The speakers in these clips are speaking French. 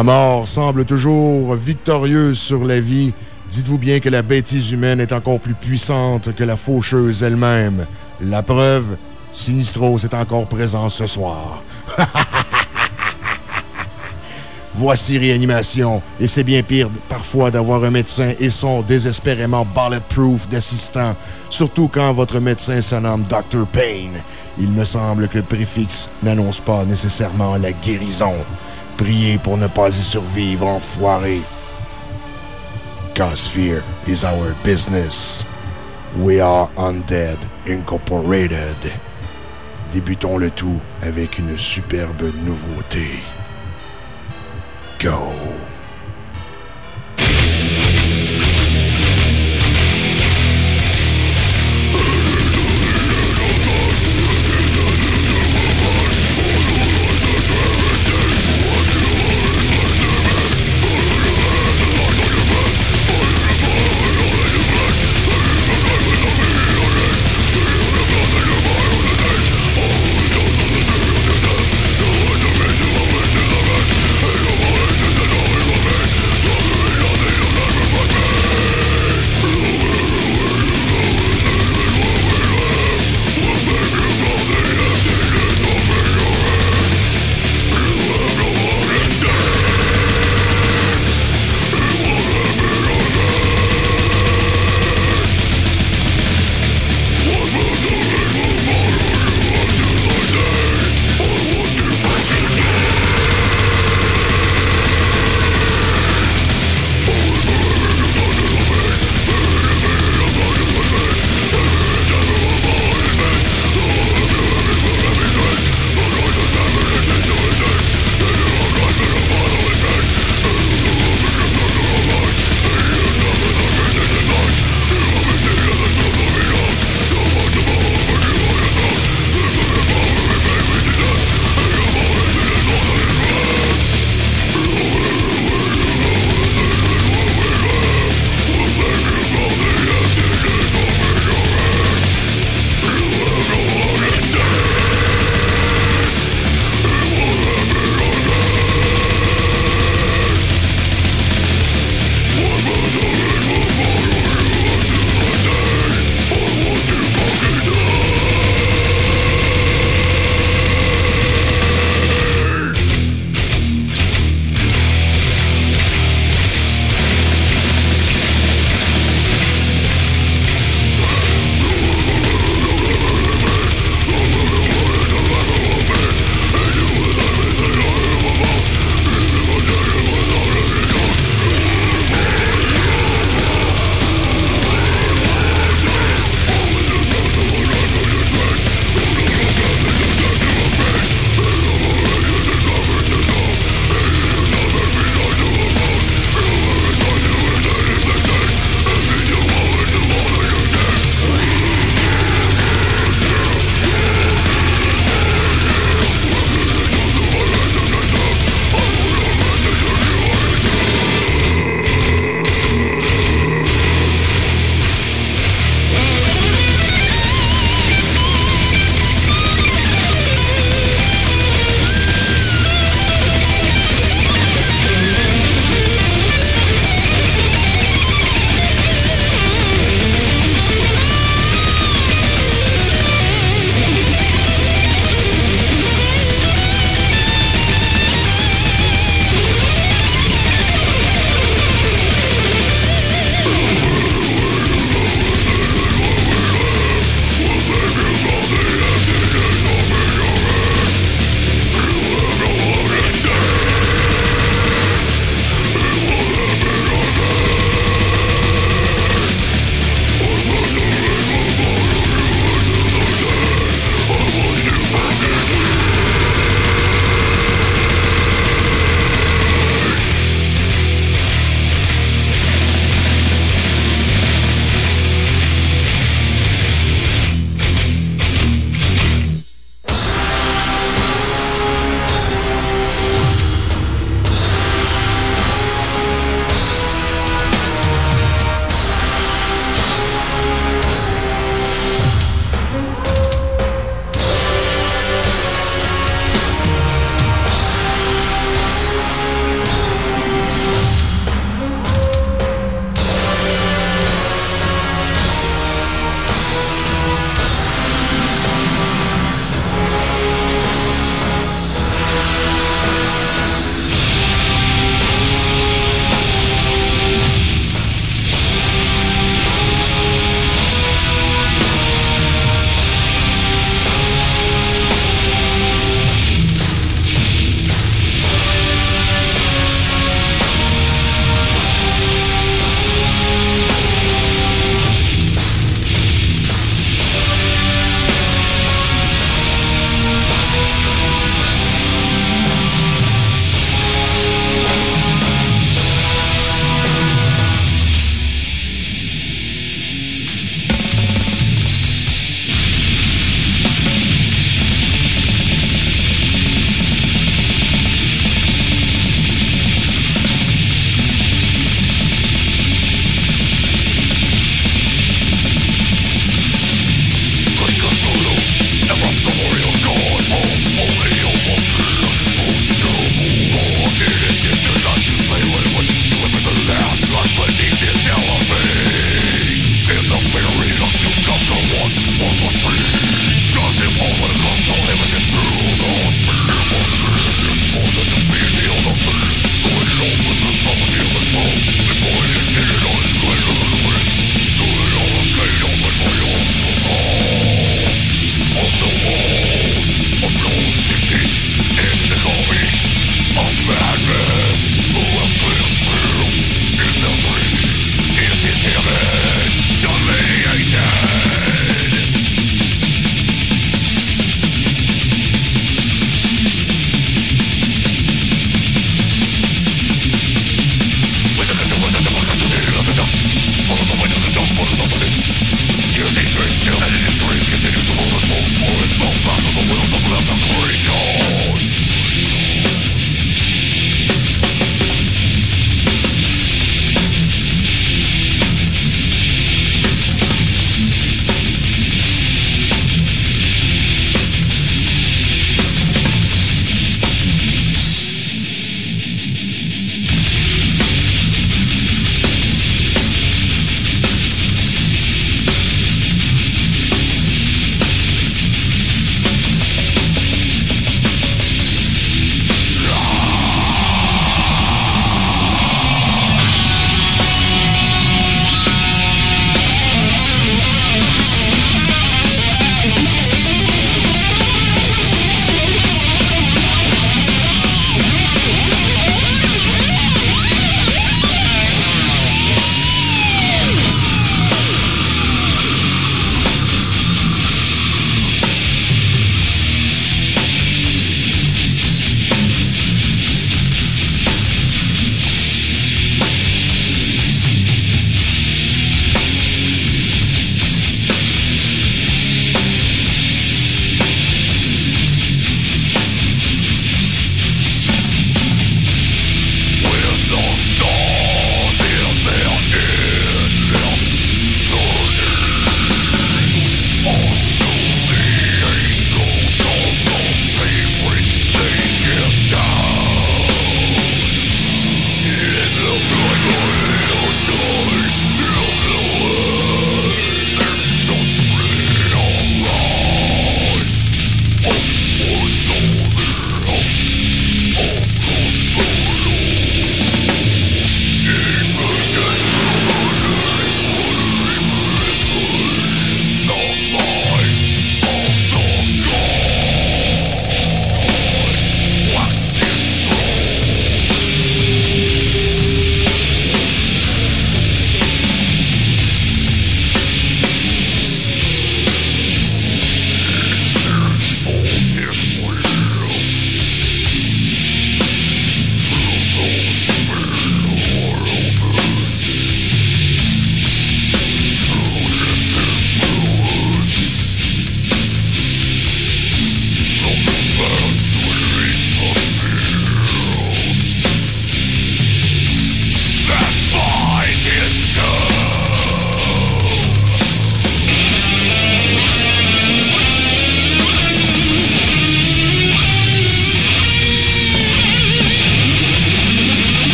la mort semble toujours victorieuse sur la vie, dites-vous bien que la bêtise humaine est encore plus puissante que la faucheuse elle-même. La preuve, Sinistros est encore présent ce soir. Voici Réanimation, et c'est bien pire parfois d'avoir un médecin et son désespérément bulletproof d'assistant, surtout quand votre médecin se nomme Dr. Payne. Il me semble que le préfixe n'annonce pas nécessairement la guérison. Priez pour ne pas y survivre, enfoiré. Cause fear is our business. We are Undead Incorporated. Débutons le tout avec une superbe nouveauté. Go.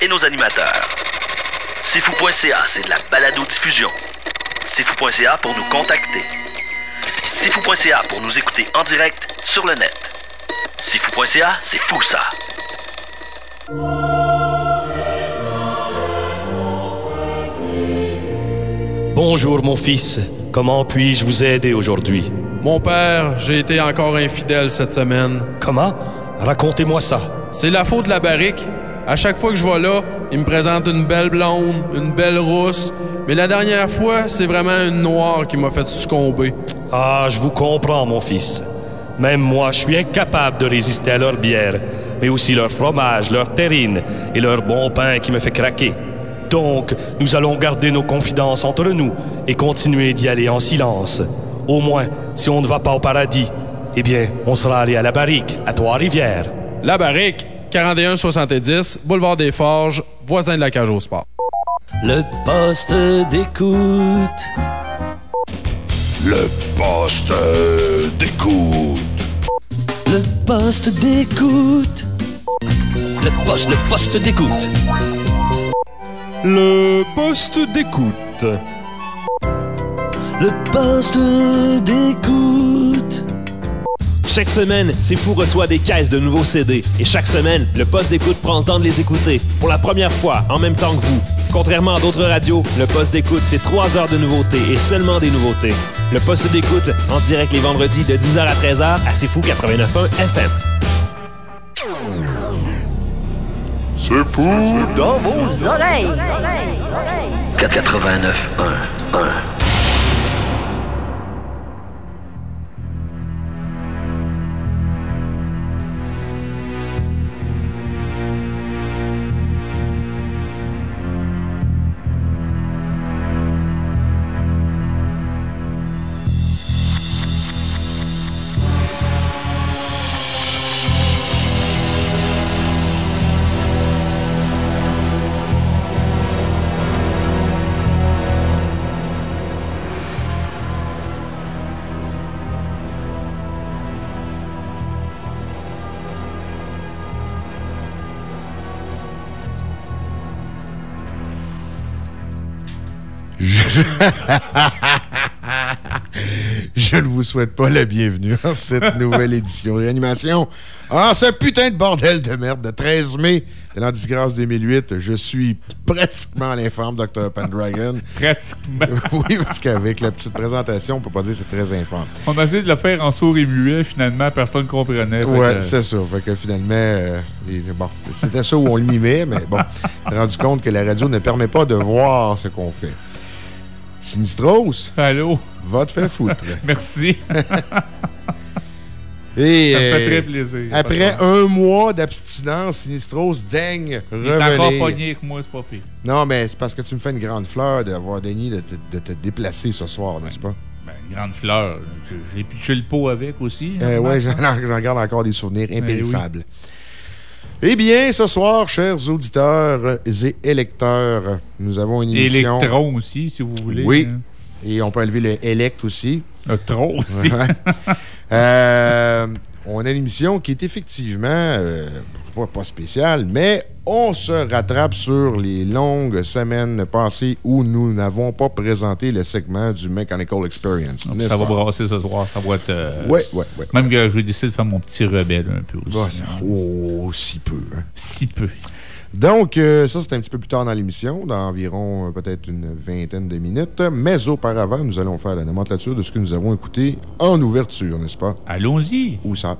Et nos animateurs. Sifu.ca, c'est de la balado-diffusion. Sifu.ca pour nous contacter. Sifu.ca pour nous écouter en direct sur le net. Sifu.ca, c'est fou ça. Bonjour mon fils, comment puis-je vous aider aujourd'hui? Mon père, j'ai été encore infidèle cette semaine. Comment? Racontez-moi ça. C'est la faute de la barrique. À chaque fois que je vais là, il me présente une belle blonde, une belle rousse. Mais la dernière fois, c'est vraiment une noire qui m'a fait succomber. Ah, je vous comprends, mon fils. Même moi, je suis incapable de résister à leur bière, mais aussi leur fromage, leur terrine et leur bon pain qui me fait craquer. Donc, nous allons garder nos confidences entre nous et continuer d'y aller en silence. Au moins, si on ne va pas au paradis, eh bien, on sera allé à la barrique, à Trois-Rivières. La barrique, 4170, boulevard des Forges, voisin de la cage au sport. Le poste d'écoute. Le poste d'écoute. Le poste d'écoute. Le poste, le poste d'écoute. Le poste d'écoute. Le poste d'écoute. Chaque semaine, C'est Fou reçoit des caisses de nouveaux CD. Et chaque semaine, le poste d'écoute prend le temps de les écouter. Pour la première fois, en même temps que vous. Contrairement à d'autres radios, le poste d'écoute, c'est 3 heures de nouveautés et seulement des nouveautés. Le poste d'écoute, en direct les vendredis de 10h à 13h à C'est Fou 89.1 FM. C'est fou dans vos oreilles. 89 1 1 Je ne vous souhaite pas la bienvenue dans cette nouvelle édition de réanimation. Ah, ce putain de bordel de merde de 13 mai de l'an disgrâce 2008, je suis pratiquement l'informe Dr. Pendragon. pratiquement. oui, parce qu'avec la petite présentation, on peut pas dire que c'est très informe. On a essayé de le faire en sourd et muet, finalement, personne ne comprenait. Ouais, c'est ça. Fait que finalement, euh, bon, c'était ça où on le mimait, mais bon, on s'est rendu compte que la radio ne permet pas de voir ce qu'on fait. Sinistros? Allô? Va te faire foutre. Merci. Et, ça me fait euh, très plaisir. Après un mois d'abstinence, Sinistros daigne Il est encore revenir. pogné avec moi, c'est pas pire. Non, mais c'est parce que tu me fais une grande fleur d'avoir daigné de, te- de te déplacer ce soir, n'est-ce pas? Ben, une grande fleur. Je- J'ai piché le pot avec aussi. Euh, hein, Marc? j'en j'en garde encore des souvenirs Ben impérissables. Eh bien, ce soir, chers auditeurs et électeurs, nous avons une émission... Électron aussi, si vous voulez. Oui. hein. Et on peut enlever le élect aussi. Le tron aussi. Euh, on a une émission qui est effectivement euh, pas, pas spéciale, mais on se rattrape sur les longues semaines passées où nous n'avons pas présenté le segment du Mechanical Experience. Ça va brasser ce soir. Ça va être. euh, Ouais, ouais, ouais. Même que je vais décider de faire mon petit rebelle un peu aussi. Ouais, c'est- oh, si peu. hein. Si peu. Donc, euh, ça, c'est un petit peu plus tard dans l'émission, dans environ euh, peut-être une vingtaine de minutes. Mais auparavant, nous allons faire la nomenclature de ce que nous avons écouté en ouverture, n'est-ce pas? Allons-y. Où ça?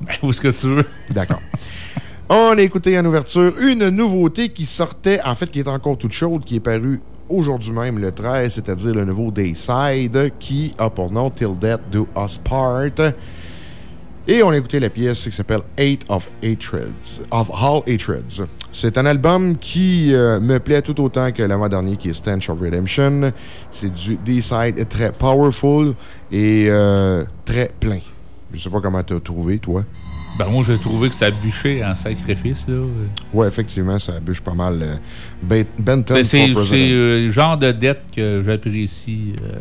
Ben, où est-ce que tu veux? D'accord. On a écouté en ouverture une nouveauté qui sortait, en fait, qui est encore toute chaude, qui est parue aujourd'hui même, le 13, c'est-à-dire le nouveau Dayside, qui a pour nom Till Death Do Us Part. Et on a écouté la pièce qui s'appelle Eight of Hatreds, of All Hatreds. C'est un album qui euh, me plaît tout autant que l'avant-dernier qui est Stench of Redemption. C'est du D-side très powerful et euh, très plein. Je sais pas comment tu as trouvé, toi. Ben, moi, j'ai trouvé que ça bûchait en sacrifice, là. Ouais, effectivement, ça bûche pas mal. euh, Ben- Benton Ben, c'est euh, le genre de dette que j'apprécie. euh,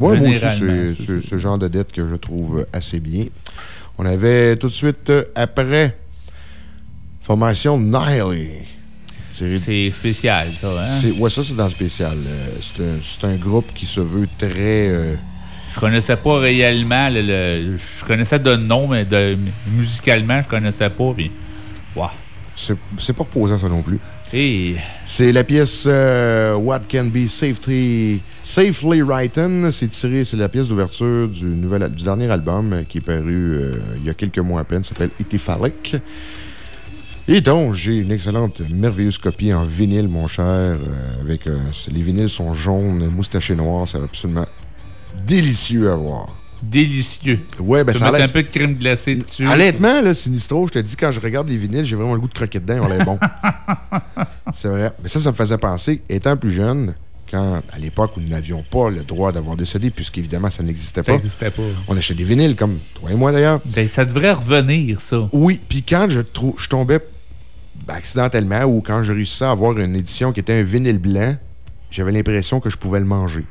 Ouais, moi aussi, c'est ce genre de dette que je trouve assez bien. On avait tout de suite euh, après Formation Niley. C'est spécial, ça, hein? Ouais, ça, c'est dans le spécial. C'est un, c'est un groupe qui se veut très. Je connaissais pas réellement. le- le- je connaissais de nom, mais de, musicalement, je connaissais pas. Puis, wow. c'est pas reposant, ça non plus. C'est la pièce euh, What Can Be Safely, Safely Written. C'est tiré, c'est la pièce d'ouverture du, nouvel du dernier album euh, qui est paru euh, il y a quelques mois à peine. Ça s'appelle Itifalic. Et donc, j'ai une excellente, merveilleuse copie en vinyle, mon cher. euh, avec, les vinyles sont jaunes, moustachés noirs. C'est absolument délicieux à voir. délicieux. Ouais, ben ça a mettre l'air- un peu de crème glacée dessus. Honnêtement, là, Sinistro, je te dis, quand je regarde les vinyles, j'ai vraiment le goût de croquer dedans, on l'air bon. C'est vrai. Mais ça, ça me faisait penser, étant plus jeune, quand, à l'époque où nous n'avions pas le droit d'avoir des CD, puisqu'évidemment, ça n'existait Ça pas. n'existait pas. On achetait des vinyles, comme toi et moi d'ailleurs. Ben, ça devrait revenir, ça. Oui, puis quand je, je tombais ben, accidentellement ou quand je réussissais à avoir une édition qui était un vinyle blanc, j'avais l'impression que je pouvais le manger.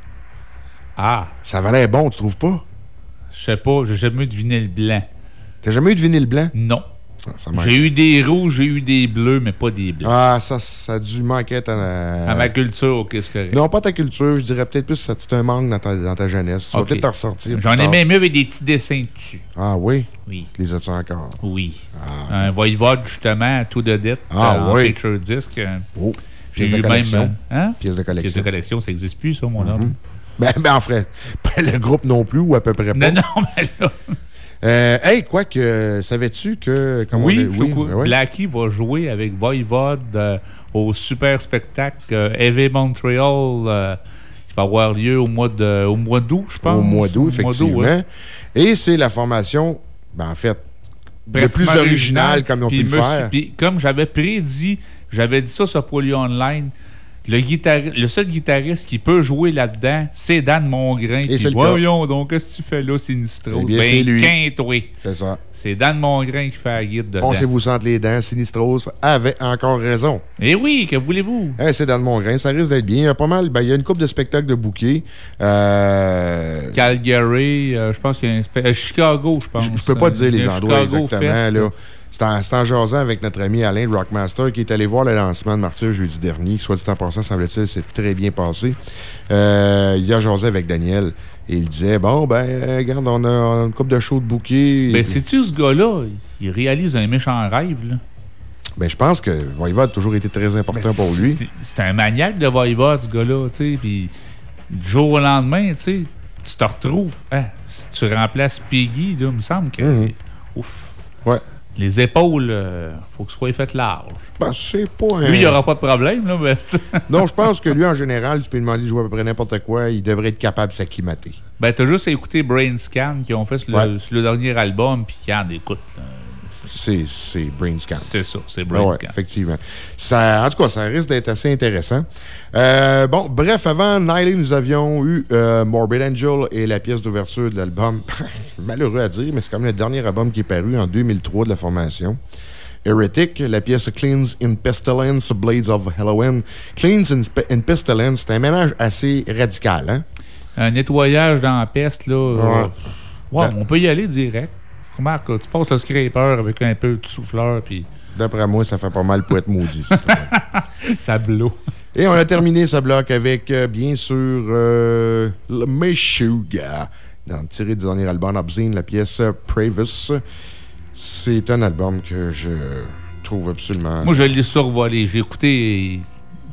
Ah, Ça valait bon, tu trouves pas? je sais pas, j'ai jamais eu de vinyle blanc. T'as jamais eu de vinyle blanc? Non. Ah. J'ai eu des rouges, j'ai eu des bleus, mais pas des blancs. Ah, ça, ça a dû manquer à ta- À ma culture, ok, c'est correct. Non, pas ta culture. Je dirais peut-être plus que c'est un manque dans ta, dans ta jeunesse. Tu vas peut-être t'en ressortir. J'en ai même eu avec des petits dessins dessus. Ah oui? Oui. Les as-tu encore? Oui. Un Voivode, justement, tout de dette. Ah euh, oui. picture disc. Oh, J'ai pièce de même. collection. euh, Hein? Pièce de Pièce de collection. Mhm. collection, ça n'existe plus, ça, mon homme. Ben, ben, en fait, pas le groupe non plus, ou à peu près pas. Non, non, mais là. Euh, hey, quoi que, savais-tu que. comment Oui, on- au cou- ben ouais. Blackie va jouer avec Voivode euh, au super spectacle euh, Heavy Montreal euh, qui va avoir lieu au mois de au mois d'août, je pense. Au mois d'août, effectivement. ouais. Et c'est la formation, ben, en fait, le plus original comme ils ont Puis pu le faire. puis comme j'avais prédit, j'avais dit ça sur Polio Online, le, le seul guitariste qui peut jouer là-dedans, c'est Dan Mongrain. Et cas. voyons donc, qu'est-ce que tu fais là, Sinistro? Eh bien, ben, c'est lui. C'est ça. C'est Dan Mongrain qui fait la guide dedans. Pensez-vous entre les dents, Sinistros avait encore raison. Eh oui, que voulez-vous? Hein, c'est dans le Mongrain, ça risque d'être bien. Il y a pas mal. Ben, il y a une couple de spectacles de bouquets. Euh, Calgary, euh, je pense qu'il y a un spe- euh, Chicago, je pense. Je peux pas te dire les endroits Chicago exactement. Fest. là. C'est en, en jasant avec notre ami Alain de Rockmaster qui est allé voir le lancement de Martyr jeudi dernier. Soit dit en passant, semble-t-il, c'est très bien passé. Euh, il a jasé avec Daniel et il disait Bon, ben, regarde, on a, on a une couple de shows de bouquets. Ben, sais-tu, ce gars-là, il réalise un méchant rêve, là. Ben, je pense que Voivode a toujours été très important Ben, pour lui. c'est- un maniaque de Voivode, ce gars-là, tu sais. Puis du jour au lendemain, tu sais, tu te retrouves. hein, si tu remplaces Piggy, là, il me semble que. Mhm. Ouf. Ouais. Les épaules, euh, faut que ce soit fait large. Ben, c'est pas un. Lui, il n'y aura pas de problème, là, mais. Non, je pense que lui, en général, tu peux lui demander de jouer à peu près n'importe quoi. Il devrait être capable de s'acclimater. Ben, t'as juste à écouter Brain Scan qu'ils ont fait sur le, Ouais. sur le dernier album, puis qu'il y en écoute. là. C'est Brain Scan. C'est ça, c'est Ah Brain ouais, Scan. effectivement. Ça, en tout cas, ça risque d'être assez intéressant. Euh, bon, bref, avant Niley, nous avions eu euh, Morbid Angel et la pièce d'ouverture de l'album. malheureux à dire, mais c'est quand même le dernier album qui est paru en 2003 de la formation. Heretic, la pièce Cleans in Pestilence, Blades of Halloween. Cleans in, Pe- in Pestilence, c'est un mélange assez radical, hein? Un nettoyage dans la peste, là. Ouais. ouais, on peut y aller direct. Remarque, là, tu passes le scraper avec un peu de souffleur, puis D'après moi, ça fait pas mal pour être maudit. ça. blow. Et on a terminé ce bloc avec, euh, bien sûr, euh, le Meshuga, dans- tiré du dernier album Obscene, la pièce euh, Pravis. C'est un album que je trouve absolument. Moi, je l'ai survolé. J'ai écouté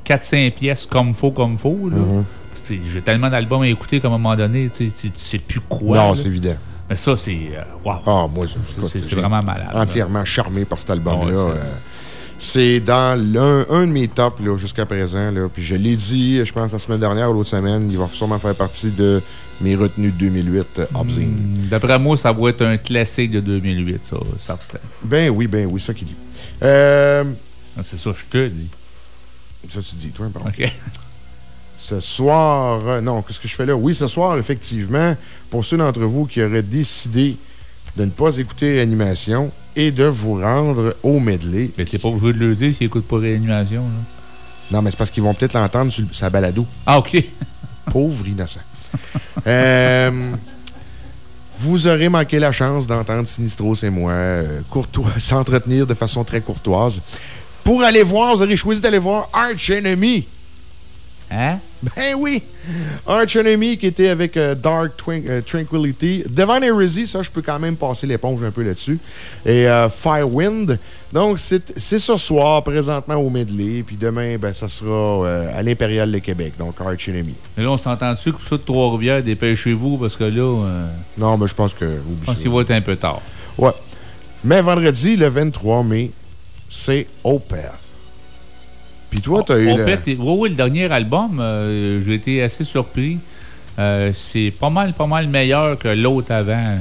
4-5 pièces comme faux, comme faux. Mhm. C'est- J'ai tellement d'albums à écouter qu'à un moment donné, tu sais, tu sais plus quoi. non, c'est évident. Mais ça, c'est. euh, wow. Ah, moi, C'est- vraiment malade. là. entièrement charmé par cet album-là. Ouais, c'est- Euh, c'est dans l'un un de mes tops jusqu'à présent. Là. Puis je l'ai dit, je pense, la semaine dernière ou l'autre semaine, il va sûrement faire partie de mes retenues de 2008, euh, Obscene. Hmm, D'après moi, ça va être un classique de 2008, ça, certain. Ben oui, ben oui, ça qui dit. Euh, C'est ça, je te dis. ça, tu dis, toi, pardon. OK. Ce soir, euh, non, qu'est-ce que je fais là? Oui, ce soir, effectivement, pour ceux d'entre vous qui auraient décidé de ne pas écouter Réanimation et de vous rendre au medley. Mais t'es pas obligé de le dire s'il écoute pas Réanimation. Là. Non, mais c'est parce qu'ils vont peut-être l'entendre sur sa balado. Ah, OK. Pauvre innocent. Euh, vous aurez manqué la chance d'entendre Sinistros et moi euh, courtois- s'entretenir de façon très courtoise. Pour aller voir, vous aurez choisi d'aller voir Arch Enemy. Hein? Ben oui! Arch Enemy qui était avec euh, Dark euh, Tranquility. Devant Heresy, ça, je peux quand même passer l'éponge un peu là-dessus. Et euh, Firewind. Donc, c'est ce soir, présentement au Medley. Puis demain, ben, ça sera à l'Impérial de Québec. Donc, Arch Enemy. Mais là, on s'entend dessus que pour ça de Trois-Rivières, dépêchez-vous parce que là, Non, mais je pense que. je pense qu'il va être un peu tard. Ouais. Mais vendredi, le 23 mai, c'est Opeth. Puis toi, t'as eu. En le- fait, oui, oui, le dernier album, euh, j'ai été assez surpris. Euh, c'est pas mal, pas mal meilleur que l'autre avant.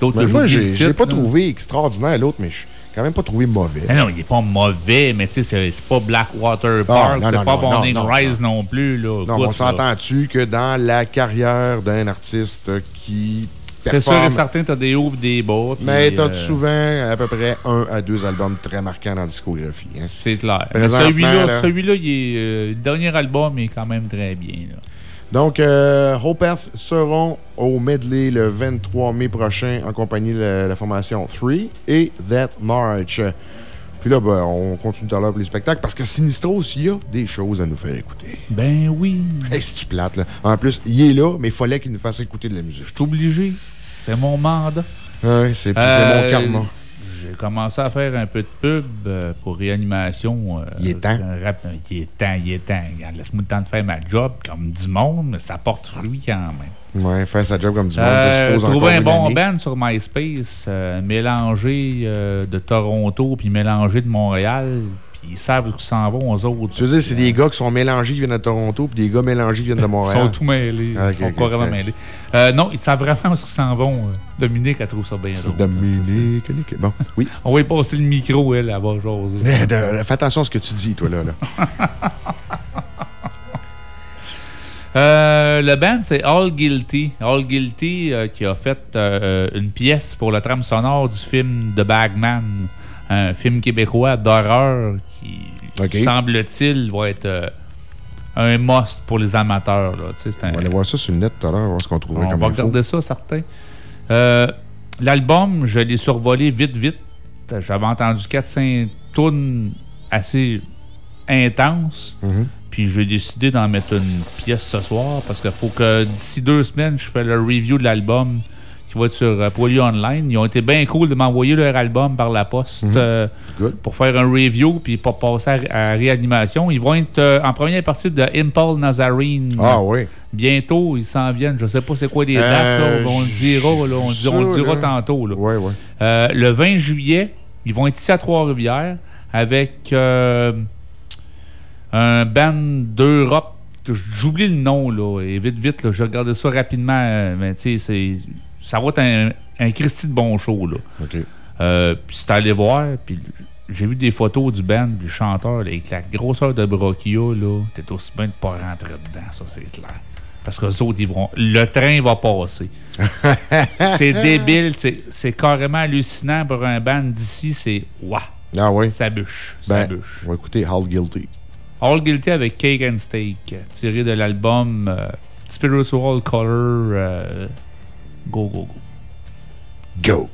L'autre, j'ai moi, je l'ai pas là. trouvé extraordinaire, l'autre, mais je quand même pas trouvé mauvais. Non, il est pas mauvais, mais tu sais, c'est- pas Blackwater Park, Ah, non, c'est pas non, Morning non, Rise non, plus. Là. Non, on s'entend-tu que dans la carrière d'un artiste qui. C'est sûr et certain, t'as des hauts et des bas. Mais t'as euh, souvent à peu près un à deux albums très marquants dans la discographie. hein. C'est clair. Celui-là, là. celui-là, il est, euh, le dernier album est quand même très bien. là. Donc, euh, Hopeth seront au medley le 23 mai prochain en compagnie de la, la formation 3 et That March. Puis là, ben, on continue tout à l'heure pour les spectacles parce que Sinistros, il y a des choses à nous faire écouter. Ben oui. Hey, c'est-tu plate, là? En plus, il est là, mais il fallait qu'il nous fasse écouter de la musique. Je suis obligé. C'est mon mandat. Ouais, c'est c'est Euh, mon karma. J'ai commencé à faire un peu de pub euh, pour réanimation. euh, Il est temps. rap- il est temps, il est temps. Laisse-moi le temps de faire ma job comme du monde, mais ça porte fruit quand même. Ouais, faire sa job comme du monde, je suppose, encore trouver un une bon année. band sur MySpace, mélangé de Toronto puis mélangé de Montréal, ils savent où ils s'en vont, aux autres. Tu veux dire, c'est des gars qui sont mélangés qui viennent de Toronto, puis des gars mélangés qui viennent de Ils Montréal. sont tout mêlés. Ah, ils sont carrément mêlés. Euh, non, ils savent vraiment où ils s'en vont. euh. Dominique, elle trouve ça bien drôle. Dominique. Bon, oui. On va y passer le micro, elle, là-bas, jaser. Eh, de- Fais attention à ce que tu dis, toi, là. là. Euh, le band, c'est All Guilty. All Guilty euh, qui a fait euh, une pièce pour la trame sonore du film The Bagman, un film québécois d'horreur qui, semble-t-il, va être euh, un must pour les amateurs. Là. Un- On va aller voir ça sur le net tout à l'heure, voir ce qu'on trouvera on comme va info. regarder ça, certain. Euh, L'album, je l'ai survolé vite, vite. J'avais entendu 4-5 tunes assez intenses. Mhm. Puis j'ai décidé d'en mettre une pièce ce soir parce qu'il faut que d'ici deux semaines, je fais le review de l'album qui va être sur euh, Poly Online. Ils ont été bien cool de m'envoyer leur album par la poste Mhm. euh, pour faire un review puis pour passer à, à réanimation. Ils vont être euh, en première partie de Impulse Nazarene. Ah oui. Bientôt, ils s'en viennent. Je sais pas c'est quoi les dates. Euh, là. On le dira, là. On, le dira là. tantôt. Là. Ouais. Euh, le 20 juillet, ils vont être ici à Trois-Rivières avec un band d'Europe. J'oublie le nom, là. Et vite, vite, là, je regardais ça rapidement. Mais tu sais, c'est- ça va être un, un Christy de bon show, là. OK. Euh, puis c'est allé voir, puis j'ai vu des photos du band, le chanteur, là, avec la grosseur de Brachia, là, t'es aussi bien de pas rentrer dedans, ça c'est clair. Parce que les autres, ils vont. Le train va passer. c'est débile, c'est c'est carrément hallucinant pour un band d'ici, c'est waouh, Ah oui? ça bûche, ça Ben, bûche. on va écouter All Guilty. All Guilty avec Cake and Steak, tiré de l'album euh, Spiritual Color. euh, go, go, go. Go!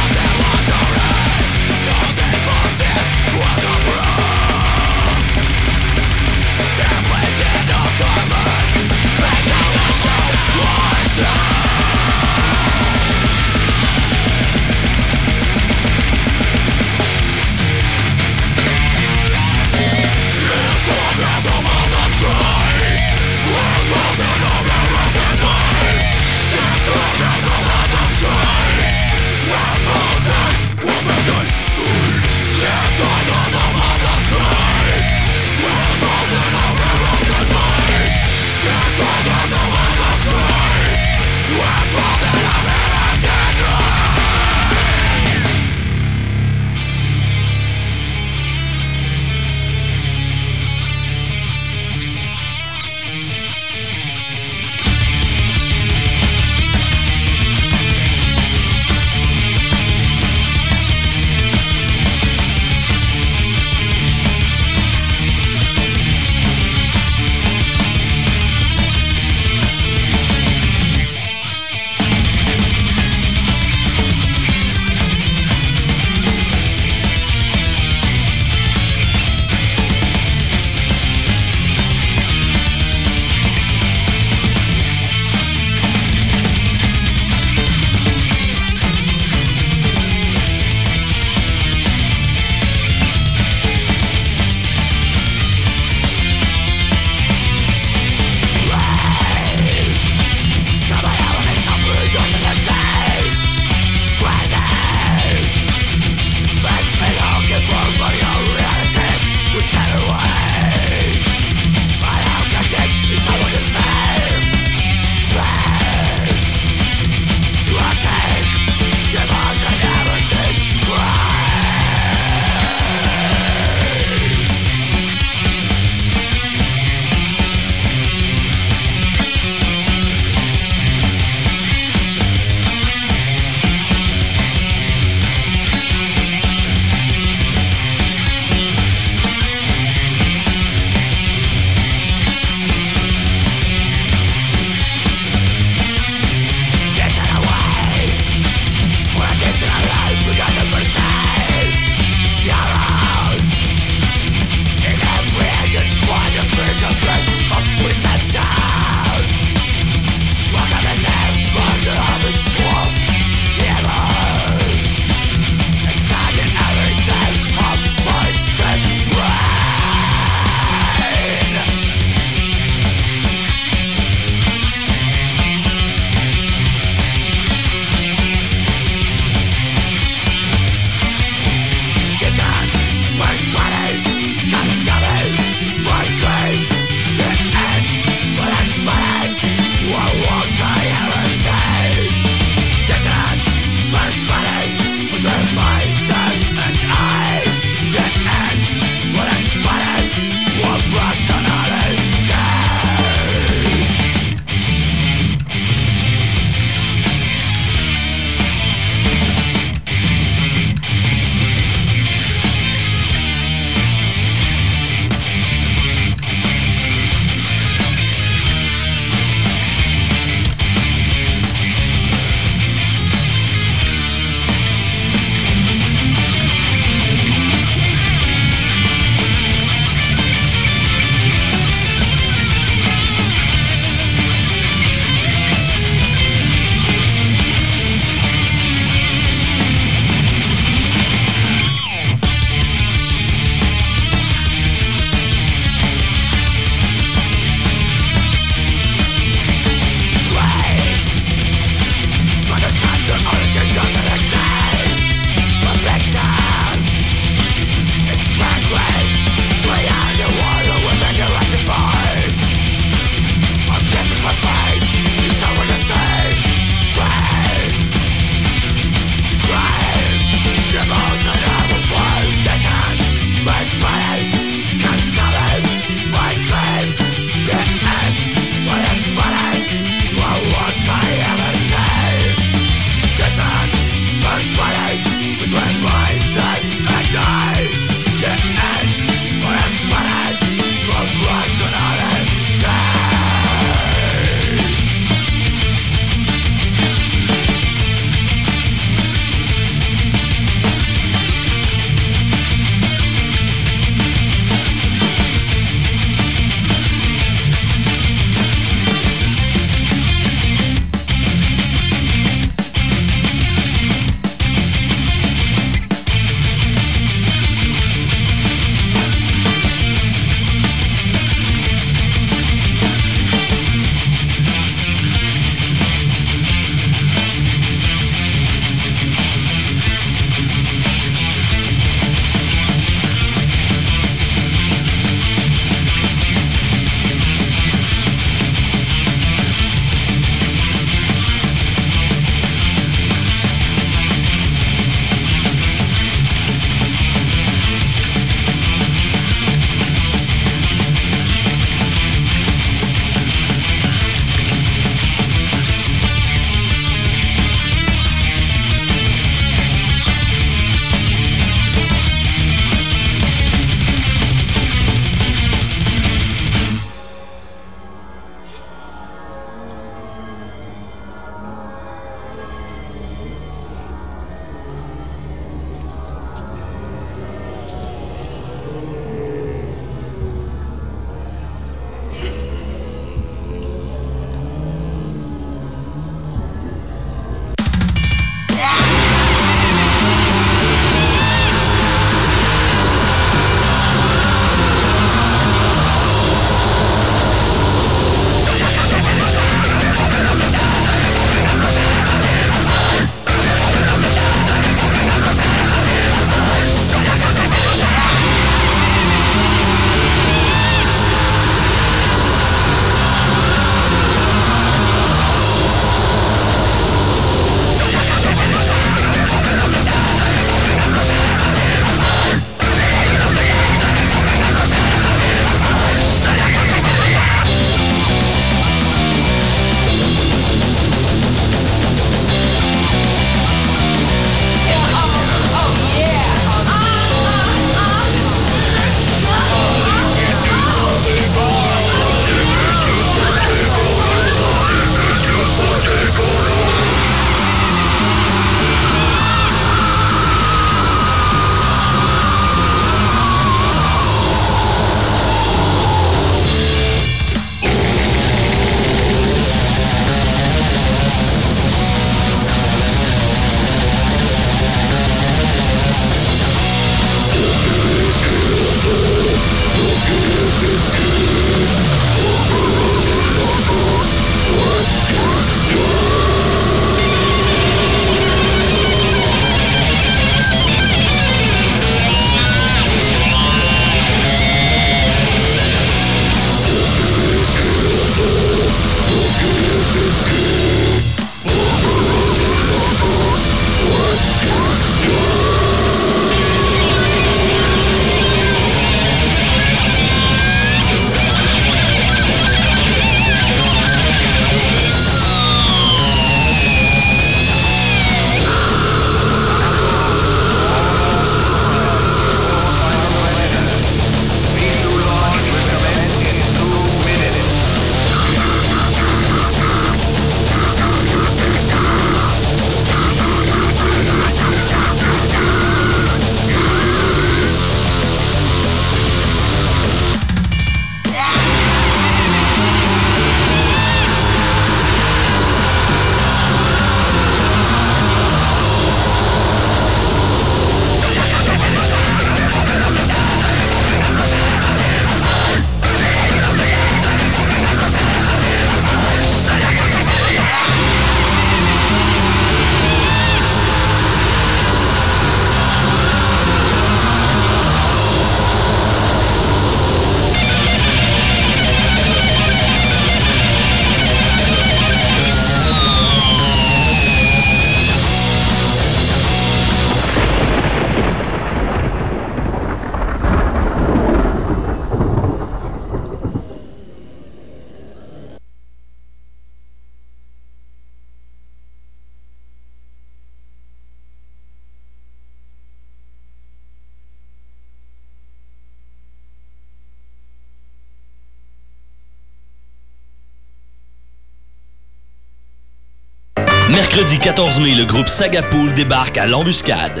14 mai, le groupe Sagapoul débarque à l'embuscade.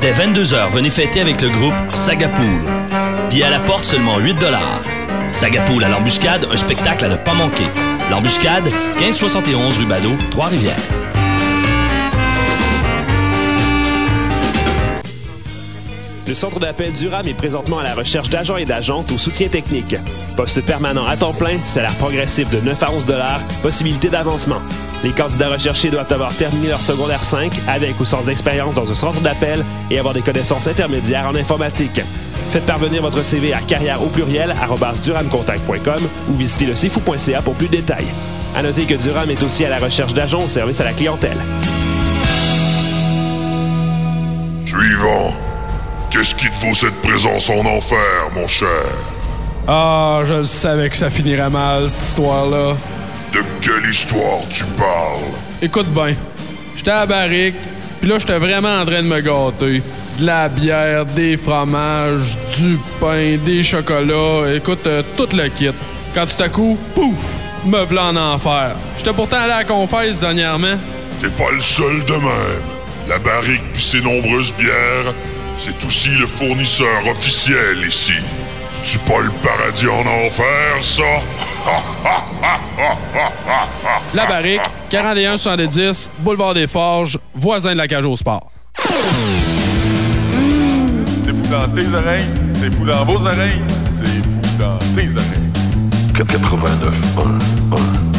Dès 22h, venez fêter avec le groupe Sagapoul. Billets à la porte seulement 8 Sagapoul à l'embuscade, un spectacle à ne pas manquer. L'embuscade, 1571 rue Badeau, Trois-Rivières. Le centre d'appel Durham est présentement à la recherche d'agents et d'agentes au soutien technique. Poste permanent à temps plein, salaire progressif de 9 à 11 possibilité d'avancement. Les candidats recherchés doivent avoir terminé leur secondaire 5 avec ou sans expérience dans un centre d'appel et avoir des connaissances intermédiaires en informatique. Faites parvenir votre CV à carrière au pluriel duramcontact.com ou visitez le cfou.ca pour plus de détails. À noter que Durham est aussi à la recherche d'agents au service à la clientèle. Suivant. Qu'est-ce qui te faut cette présence en enfer, mon cher? Ah, je le savais que ça finirait mal, cette histoire-là. De quelle histoire tu parles? Écoute bien, j'étais à la barrique, puis là, j'étais vraiment en train de me gâter. De la bière, des fromages, du pain, des chocolats, écoute, euh, tout le kit. Quand tout à coup, pouf, me v'là en enfer. J'étais pourtant allé à la confesse dernièrement. T'es pas le seul de même. La barrique puis ses nombreuses bières, c'est aussi le fournisseur officiel ici. C'est-tu pas le paradis en enfer, ça? La barrique, 41-70, boulevard des Forges, voisin de la cage au sport. C'est fou dans tes oreilles, c'est fou dans vos oreilles, c'est fou dans tes oreilles. 89 1 1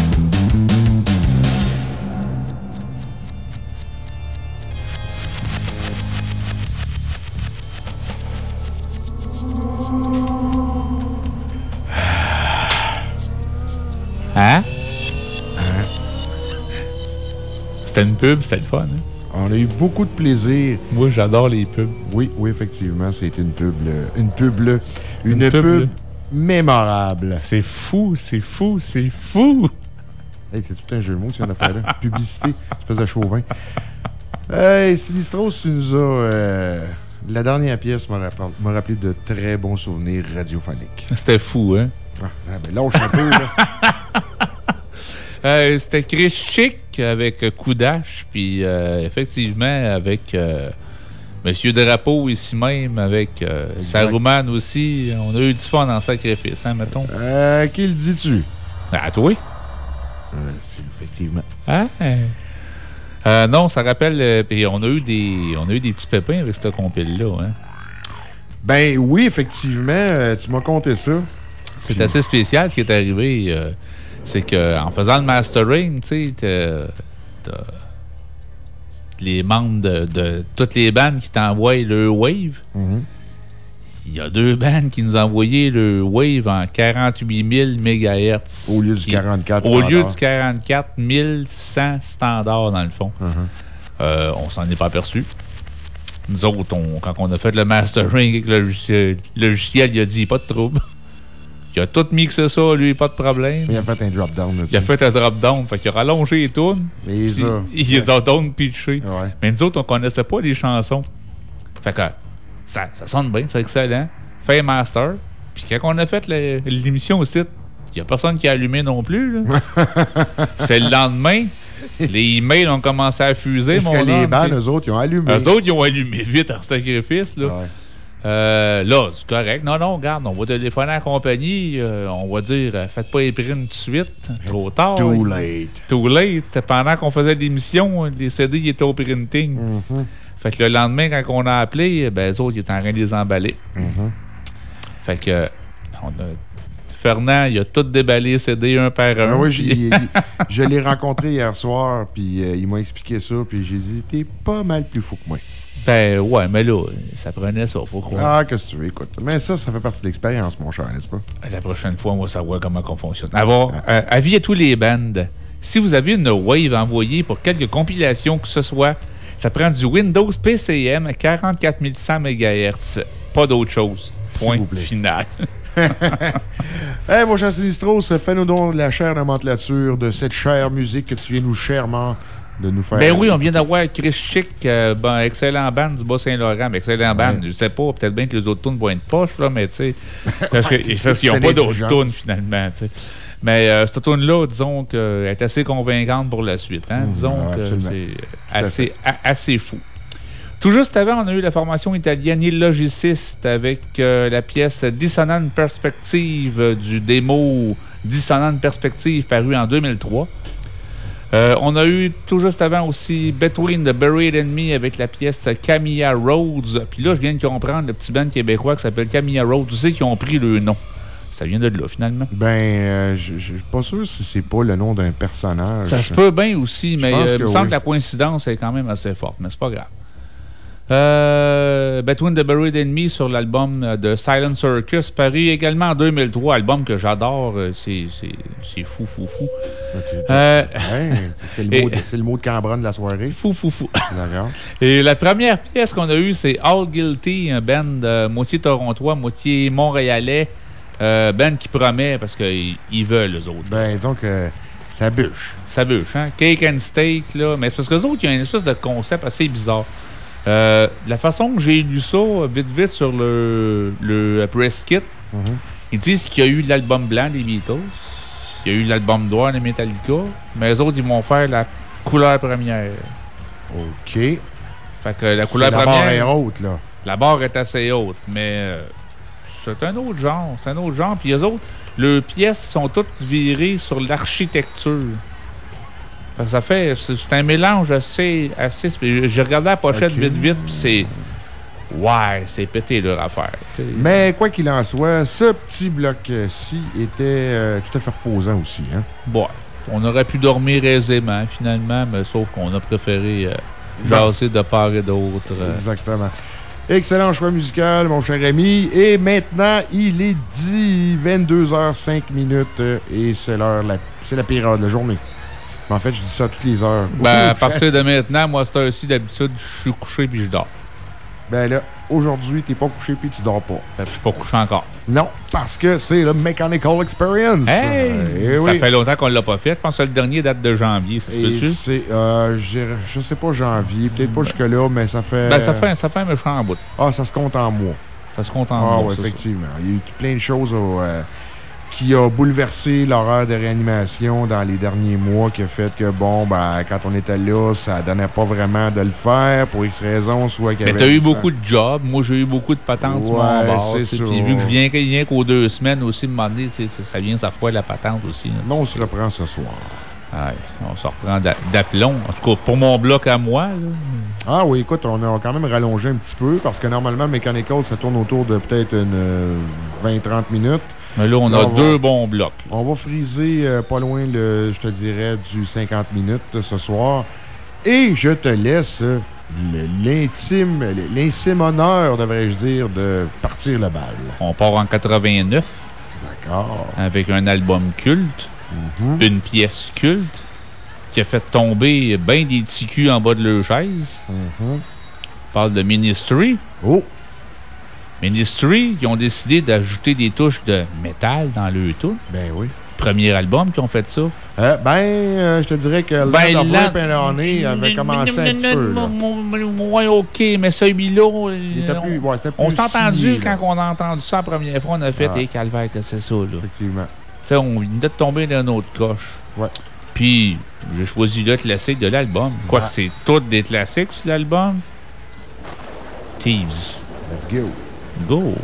Hein? C'était une pub, c'était le fun. hein? On a eu beaucoup de plaisir. Moi, j'adore les pubs. Oui, oui, effectivement, c'était une pub, une pub, une, Une pub, mémorable. C'est fou, c'est fou, c'est fou! Hey, c'est tout un jeu de mots que tu viens de faire là. Publicité, espèce de chauvin. Hey, Sinistros, tu nous as. euh, la dernière pièce m'a rappelé de très bons souvenirs radiophoniques. C'était fou, hein? Ah, ah, ben lâche un peu, là. Euh, C'était Chris Chic avec euh, Koudash, puis euh, effectivement avec euh, Monsieur Drapeau ici même, avec euh, Saruman aussi. On a eu du fun en sacrifice, hein, mettons. Euh, qui le dis-tu? À toi? Effectivement. Hein? Euh, non, ça rappelle. puis on a eu des, on a eu des petits pépins avec cette compile-là. Hein? Ben oui, effectivement, tu m'as conté ça. C'est assez spécial ce qui est arrivé. euh, c'est qu'en faisant le mastering, tu sais, les membres de, de toutes les bandes qui t'envoient le Wave. Il y a deux bandes qui nous ont envoyé le Wave en 48 000 MHz. Au lieu du Qui- 44 Au lieu du 44 100 standard, dans le fond. Euh, on s'en est pas aperçu. Nous autres, on- quand on a fait le mastering avec le logiciel, le logiciel, il a dit pas de trouble. Il a tout mixé ça, lui, pas de problème. Il a fait un drop-down là-dessus. Il a fait un drop-down. Fait qu'il a rallongé les tunes. Mais il les a. Il les a down pitchés. Ouais. Mais nous autres, on connaissait pas les chansons. Fait que ça, ça sonne bien, c'est excellent. Fait master. Puis quand on a fait l'émission au site, il y a personne qui a allumé non plus. c'est le lendemain. Les emails ont commencé à fuser. Mon que les bandes, eux autres, ils ont allumé? eux autres, ils ont allumé vite en sacrifice. Là, Ouais. Euh, là c'est correct. Non, non, regarde, on va téléphoner à la compagnie. euh, on va dire, euh, faites pas les prints tout de suite. Trop tard. Too late. Too late. Pendant qu'on faisait l'émission, les CD ils étaient au printing. Mm-hmm. Fait que le lendemain, quand on a appelé, ben, eux autres, ils étaient en train de les emballer. Mm-hmm. Fait que, on a- Fernand, il a tout déballé CD un par un. Ah oui, puis- j'ai- il- je l'ai rencontré hier soir, puis euh, il m'a expliqué ça, puis j'ai dit, t'es pas mal plus fou que moi. Ben, ouais, mais là, ça prenait ça, faut croire. Ah, qu'est-ce que tu veux, écoute. Mais ça, ça fait partie de l'expérience, mon cher, n'est-ce pas? La prochaine fois, on va savoir comment on fonctionne. Avoir, euh, avis à tous les bandes. Si vous avez une Wave envoyée pour quelques compilations que ce soit, ça prend du Windows PCM à 44 100 MHz. Pas d'autre chose. Point vous plaît. final. Eh, mon cher Sinistros, fais-nous donc la chère nomenclature de cette chère musique que tu viens nous chèrement de nous faire. Ben oui, on vient d'avoir Chris Chic, euh, bon, excellent band du Bas-Saint-Laurent, mais excellent band. Je sais pas, peut-être bien que les autres tunes vont être poches, là, mais tu sais, parce Ouais, qu'ils n'ont pas d'autres tunes finalement, tu sais. Mais euh, cette tune-là, disons qu'elle est assez convaincante pour la suite. Hein? Disons ah, que c'est assez, assez fou. Tout juste avant, on a eu la formation italienne Illogiciste avec euh, la pièce Dissonant Perspective du démo Dissonant Perspective paru en 2003. Euh, on a eu tout juste avant aussi Between the Buried and Me avec la pièce Camilla Rhodes. Puis là, je viens de comprendre le petit band québécois qui s'appelle Camilla Rhodes. Tu sais qui ont pris le nom. Ça vient de là, finalement. Ben, euh, je suis pas sûr si c'est pas le nom d'un personnage. Ça se peut bien aussi, mais euh, il que me semble oui. que la coïncidence est quand même assez forte, mais c'est pas grave. Euh, Between the Buried and Me sur l'album euh, de Silent Circus, paru également en 2003, album que j'adore. euh, C'est fou, fou, fou. Euh, ouais, c'est le, mot de- c'est le mot de Cambronne de la soirée. fou, fou, fou. D'accord. Et la première pièce qu'on a eue, c'est All Guilty, un band euh, moitié torontois, moitié montréalais. Band qui promet parce qu'ils ils veulent, eux autres. Ben, disons que ça bûche. Ça bûche, hein? Cake and steak, là. Mais c'est parce que autres, il y a une espèce de concept assez bizarre. Euh, la façon que j'ai lu ça, vite, vite, sur le, le press kit, ils disent qu'il y a eu l'album blanc des Beatles, il y a eu l'album noir des Metallica, mais les autres, ils vont faire la couleur première. OK. Fait que la couleur C'est la barre première. est haute, là. La barre est assez haute, mais euh, c'est un autre genre. C'est un autre genre. Puis les autres, leurs pièces sont toutes virées sur l'architecture. Ça fait. C'est un mélange assez. assez J'ai regardé la pochette vite, vite, puis c'est. Ouais, c'est pété leur affaire. Mais quoi qu'il en soit, ce petit bloc-ci était euh, tout à fait reposant aussi. Hein? Bon, on aurait pu dormir aisément, finalement, mais sauf qu'on a préféré euh, jaser de part et d'autre. euh. Exactement. Excellent choix musical, mon cher ami. Et maintenant, il est 10, 22h05 minutes euh, et c'est l'heure, c'est la pire heure de la journée. Mais en fait, je dis ça toutes les heures. Ben, à partir de maintenant, moi, c'est aussi d'habitude, je suis couché puis je dors. Ben là, aujourd'hui, t'es pas couché puis tu dors pas. Ben, je suis pas couché encore. Non, parce que c'est le Mechanical Experience. Hey! Eh Ça oui. fait longtemps qu'on l'a pas fait. Je pense que le dernier date de janvier, ça se peut-tu? c'est, euh, je sais pas janvier, peut-être pas jusque-là, mais ça fait. Ben, ça fait, ça fait un méchant bout. Ah, ça se compte en mois. Ça se compte en Ah, mois, ça. effectivement. Il y a eu plein de choses euh, qui ont bouleversé l'horreur de réanimation dans les derniers mois, qui a fait que, bon, ben, quand on était là, ça donnait pas vraiment de le faire pour X raisons, soit qu'il y Mais avait. t'as eu beaucoup de jobs. Moi, j'ai eu beaucoup de patentes Ouais, c'est ça. Puis vu que je viens rien qu'aux deux semaines aussi, me demander, ça vient, ça froid la patente aussi. là, Mais on se reprend ce soir. Ouais, on se reprend d'a- d'aplomb. En tout cas, pour mon bloc à moi, là, Ah oui, écoute, on a quand même rallongé un petit peu parce que normalement, Mechanical, ça tourne autour de peut-être une euh, 20-30 minutes. Mais là, on Là, a on va- deux bons blocs. là. On va friser euh, pas loin, le, je te dirais, du 50 minutes ce soir. Et je te laisse euh, l'intime, l'intime honneur, devrais-je dire, de partir le bal. On part en 89 D'accord. avec un album culte, Mm-hmm. une pièce culte qui a fait tomber bien des petits culs en bas de leur chaise. On parle de Ministry. Oh! Ministry, ils ont décidé d'ajouter des touches de métal dans leur tout. Ben oui. Premier album qui ont fait ça. Euh, ben, euh, je te dirais que Ben, Land of Honey avait commencé un petit peu. Ouais, OK, mais celui-là. Plus, ouais, On s'est entendu quand on a entendu ça la première fois, on a fait des calvaires que c'est ça, là. Effectivement. Tu sais, on venait de tomber dans notre coche. Ouais. Puis, j'ai choisi le classique de l'album. Quoique Ah. c'est tous des classiques sur l'album? Thieves. Let's go. Go.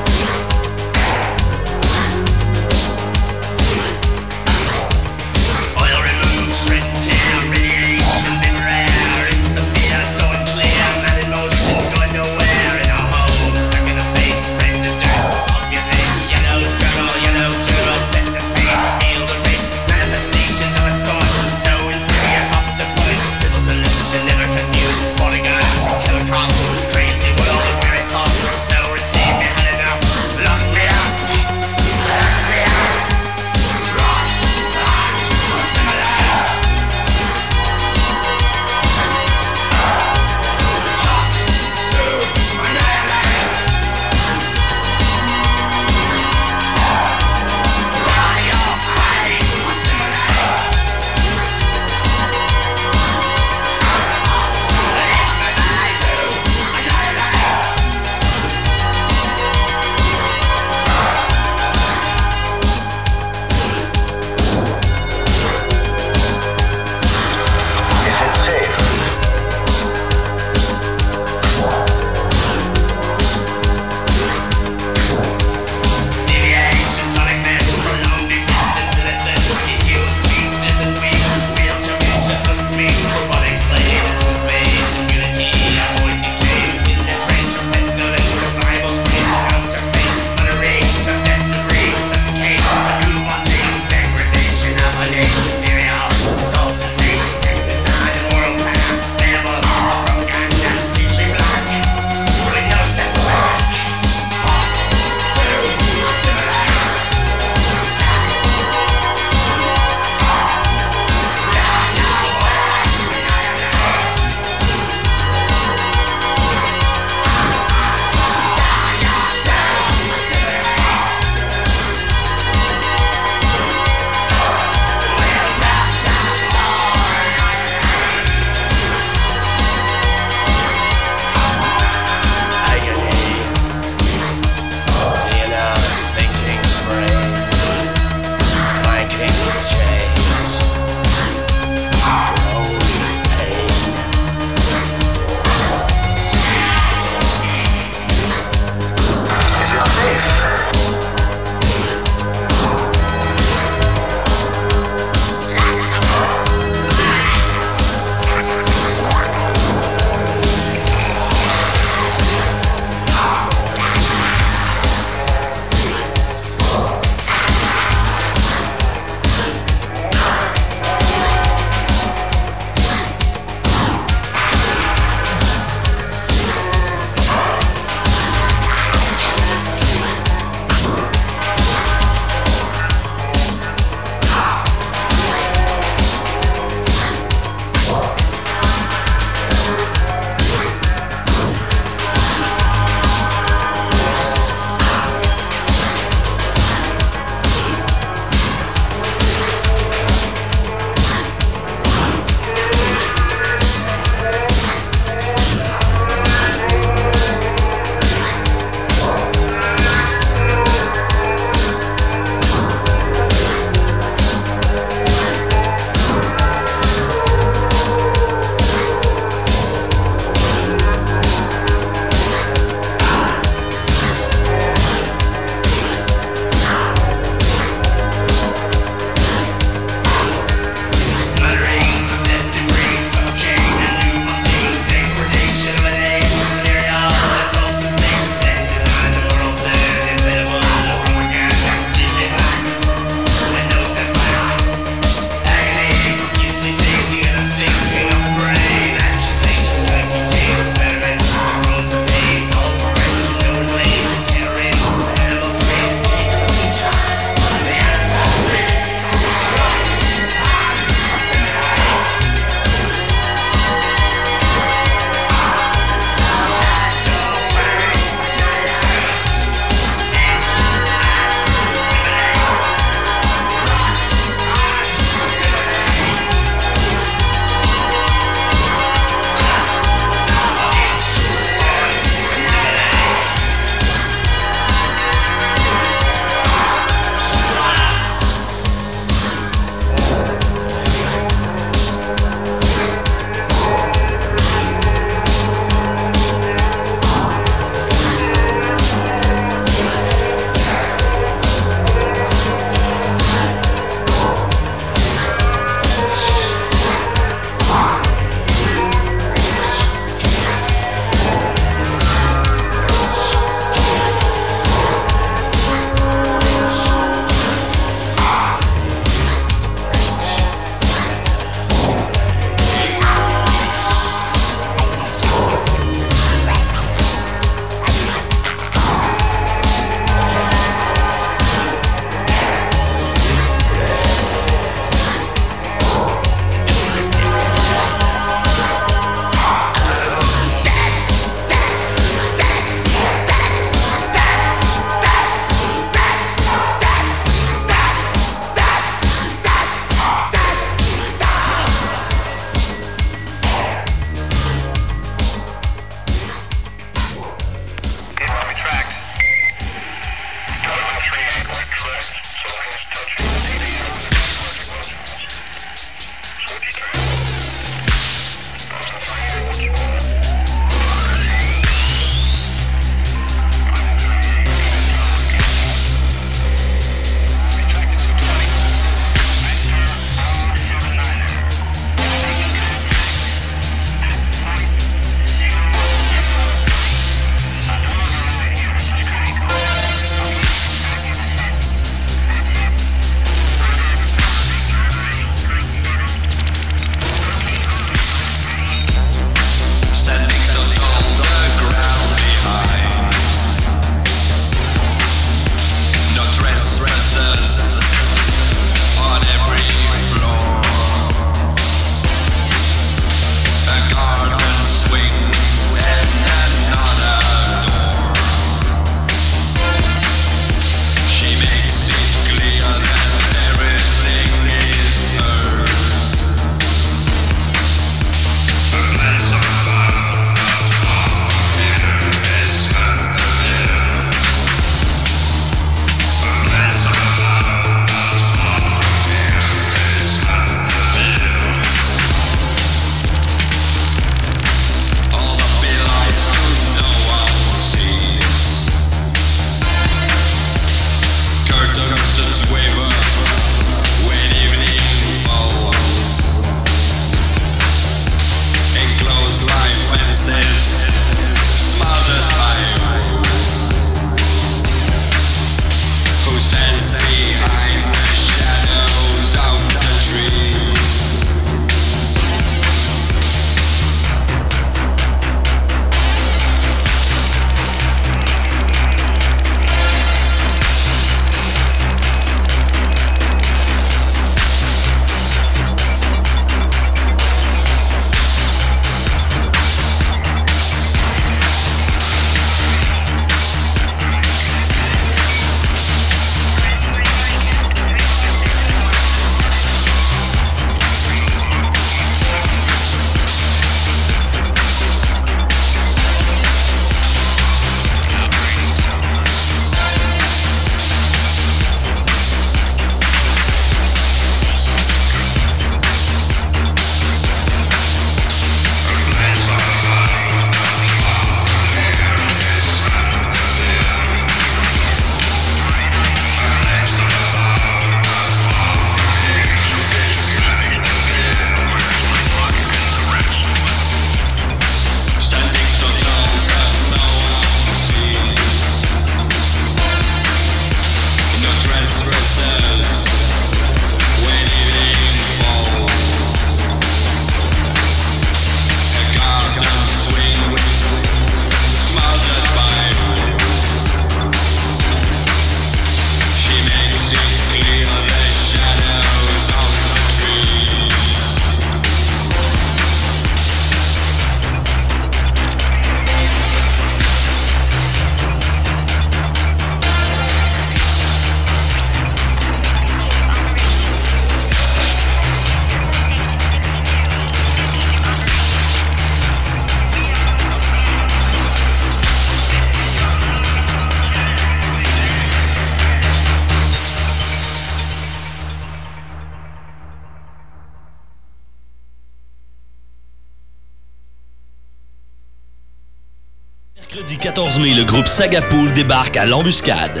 Mercredi 14 mai, le groupe Sagapoul débarque à l'embuscade.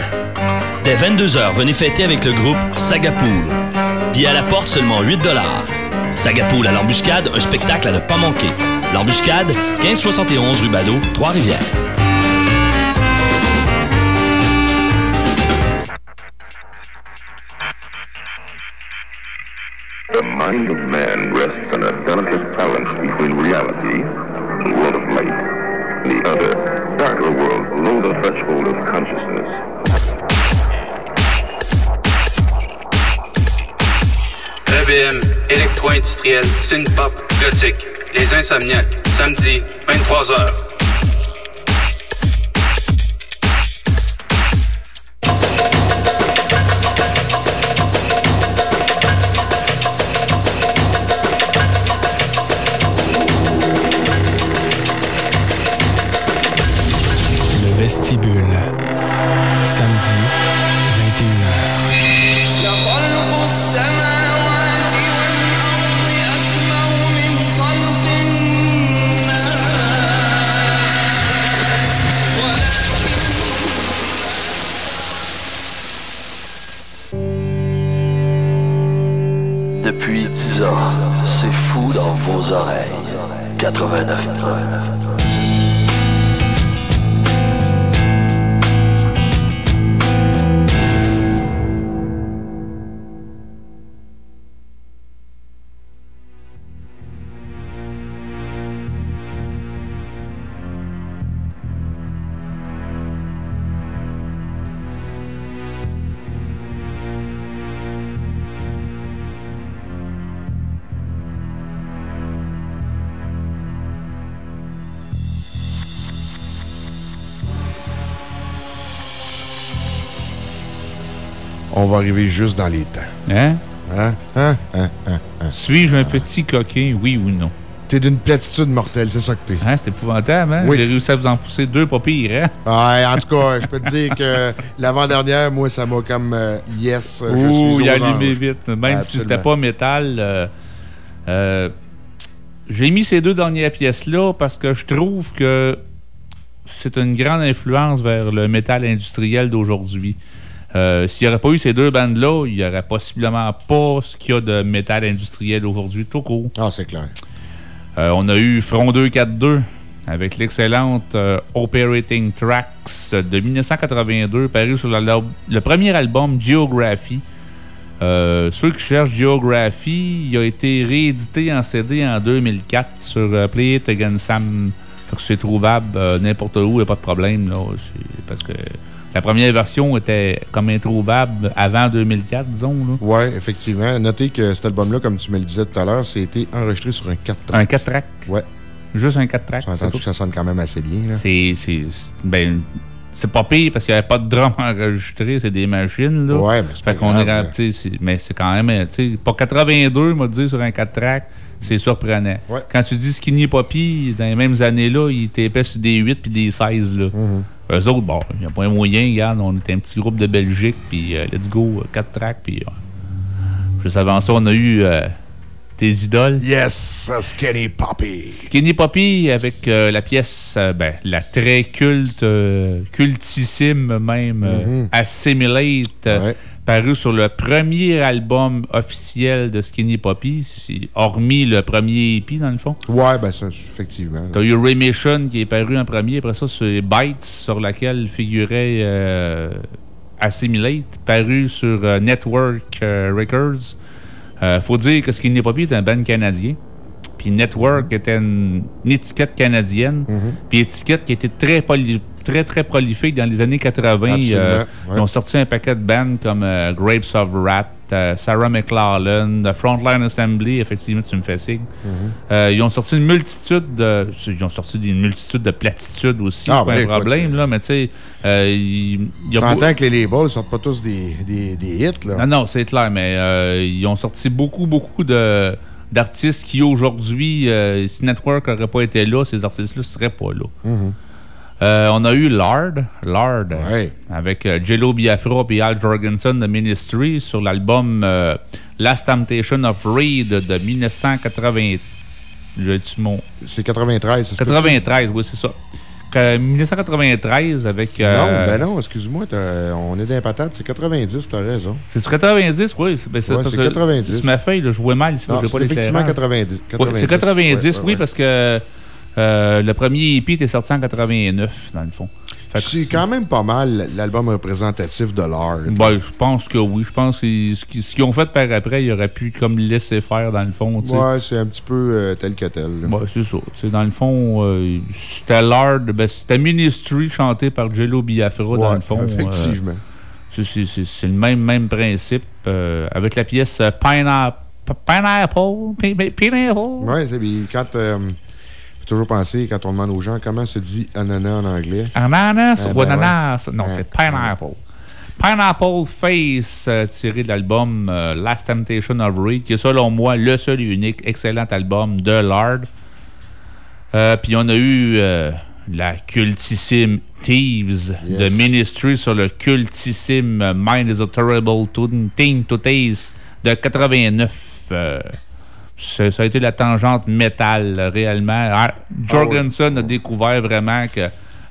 Dès 22h, venez fêter avec le groupe Sagapoul. Billets à la porte, seulement 8 Sagapoul à l'embuscade, un spectacle à ne pas manquer. L'embuscade, 1571 rue Badeau, Trois-Rivières. Les va arriver juste dans les temps. Hein? Hein? Hein? Hein? Hein? hein? Suis-je un petit coquin, oui ou non? T'es d'une platitude mortelle, c'est ça que t'es. Hein, c'est épouvantable, hein? Oui. J'ai réussi à vous en pousser deux, pas pire, hein? Ouais, en tout cas, je peux te dire que l'avant-dernière, moi, ça m'a comme euh, yes, je Ouh, suis il a allumé vite. Même si c'était pas métal. euh, euh, J'ai mis ces deux dernières pièces-là parce que je trouve que c'est une grande influence vers le métal industriel d'aujourd'hui. Euh, S'il n'y aurait pas eu ces deux bandes-là, il n'y aurait possiblement pas ce qu'il y a de métal industriel aujourd'hui, tout court. Ah, c'est clair. Euh, on a eu Front 242 avec l'excellente euh, Operating Tracks de 1982, paru sur la- le premier album Geography. Euh, ceux qui cherchent Geography, il a été réédité en CD en 2004 sur euh, Play It Again Sam. C'est trouvable n'importe où, il n'y a pas de problème. Là, parce que la première version était comme introuvable avant 2004, disons. Ouais, effectivement. Notez que cet album-là, comme tu me le disais tout à l'heure, c'était enregistré sur un 4 tracks. Un 4 track. Ouais. Juste un 4 track. Ça ça sonne quand même assez bien. c'est- Ben, c'est pas pire parce qu'il n'y avait pas de drum enregistré, c'est des machines. Là. Ouais, mais c'est qu'on est, Mais c'est quand même. tu sais, Pas 82, m'a dit, sur un 4 track, c'est surprenant. Ouais. Quand tu dis Skinny Poppy, dans les mêmes années-là, il était sur des 8 puis des 16. Là. Mm-hmm. Eux autres, bon, il n'y a pas un moyen, regarde, on était un petit groupe de Belgique, puis euh, let's go, 4 tracks, puis. euh, juste avant ça, on a eu euh, tes idoles. Yes, Skinny Poppy. Skinny Poppy avec euh, la pièce, euh, ben, la très culte, euh, cultissime même, euh, Assimilate, Ouais. paru sur le premier album officiel de Skinny Poppy, si- hormis le premier EP dans le fond. Ouais, ben ça, effectivement. T'as eu Remission qui est paru en premier, après ça, c'est Bytes sur laquelle figurait Assimilate, paru sur Network Records. Euh, faut dire que Skinny Poppy est un band canadien. Puis Network était une, une étiquette canadienne. Puis étiquette qui était très, poly- très, très prolifique dans les années 80. Absolument, Euh, ouais. Ils ont sorti un paquet de bands comme euh, Grapes of Wrath, Sarah The Frontline Assembly, effectivement, tu me fais signe. Mhm. Euh, ils ont sorti une multitude de. Ils ont sorti une multitude de platitudes aussi, Ah, c'est pas ben, un écoute, problème, là, mais tu sais, euh, il il y Tu a beau- entends que les labels ne sortent pas tous des, des, des hits, là. non, non, c'est clair, mais euh, ils ont sorti beaucoup, beaucoup de d'artistes qui aujourd'hui, si Network n'aurait pas été là, ces artistes-là ne seraient pas là. Mhm. Euh, on a eu Lard, Lard Ouais. avec euh, Jello Biafra et Al Jorgensen de Ministry sur l'album euh, Last Temptation of Reed de 1980. J'ai-tu mon. C'est 93, c'est 93, oui, c'est ça. euh, 1993 avec. euh, Non, ben non, excuse-moi, on est dans les patates, c'est 90, t'as raison. C'est sur 90, oui. Ben, c'est que 90. Sur ma feuille, je vois mal je c'est pas effectivement l'éclairage. 90. Ouais, c'est 90, Ouais, ouais, oui, parce que euh, le premier EP était sorti en 89, dans le fond. C'est quand même pas mal l'album représentatif de l'art. Ben, je pense que oui. Je pense que ce qu'ils ont fait par après, ils auraient pu comme laisser faire dans le fond. tu sais. Ouais, c'est un petit peu euh, tel que tel. Ouais, c'est ça. Dans le fond, euh, c'était l'art. ben, c'était Ministry chanté par Jello Biafra, dans le fond. effectivement. Euh, c'est- le même, même principe. avec la pièce Pineapple. Pineapple. Pi- Pineapple. Ouais, c'est quand. Faut toujours penser, quand on demande aux gens comment se dit ananas en anglais? Ananas Eh ou ben ananas? Non, c'est Pineapple. Pineapple Face, euh, tiré de l'album euh, Last Temptation of Ray, qui est selon moi le seul et unique excellent album de Lard. Euh, Puis on a eu euh, la cultissime Thieves Yes. de Ministry sur le cultissime Mind is a Terrible Thing to Taste de 89. Euh, ça, ça a été la tangente métal, réellement. Ah, Jorgensen a découvert vraiment que,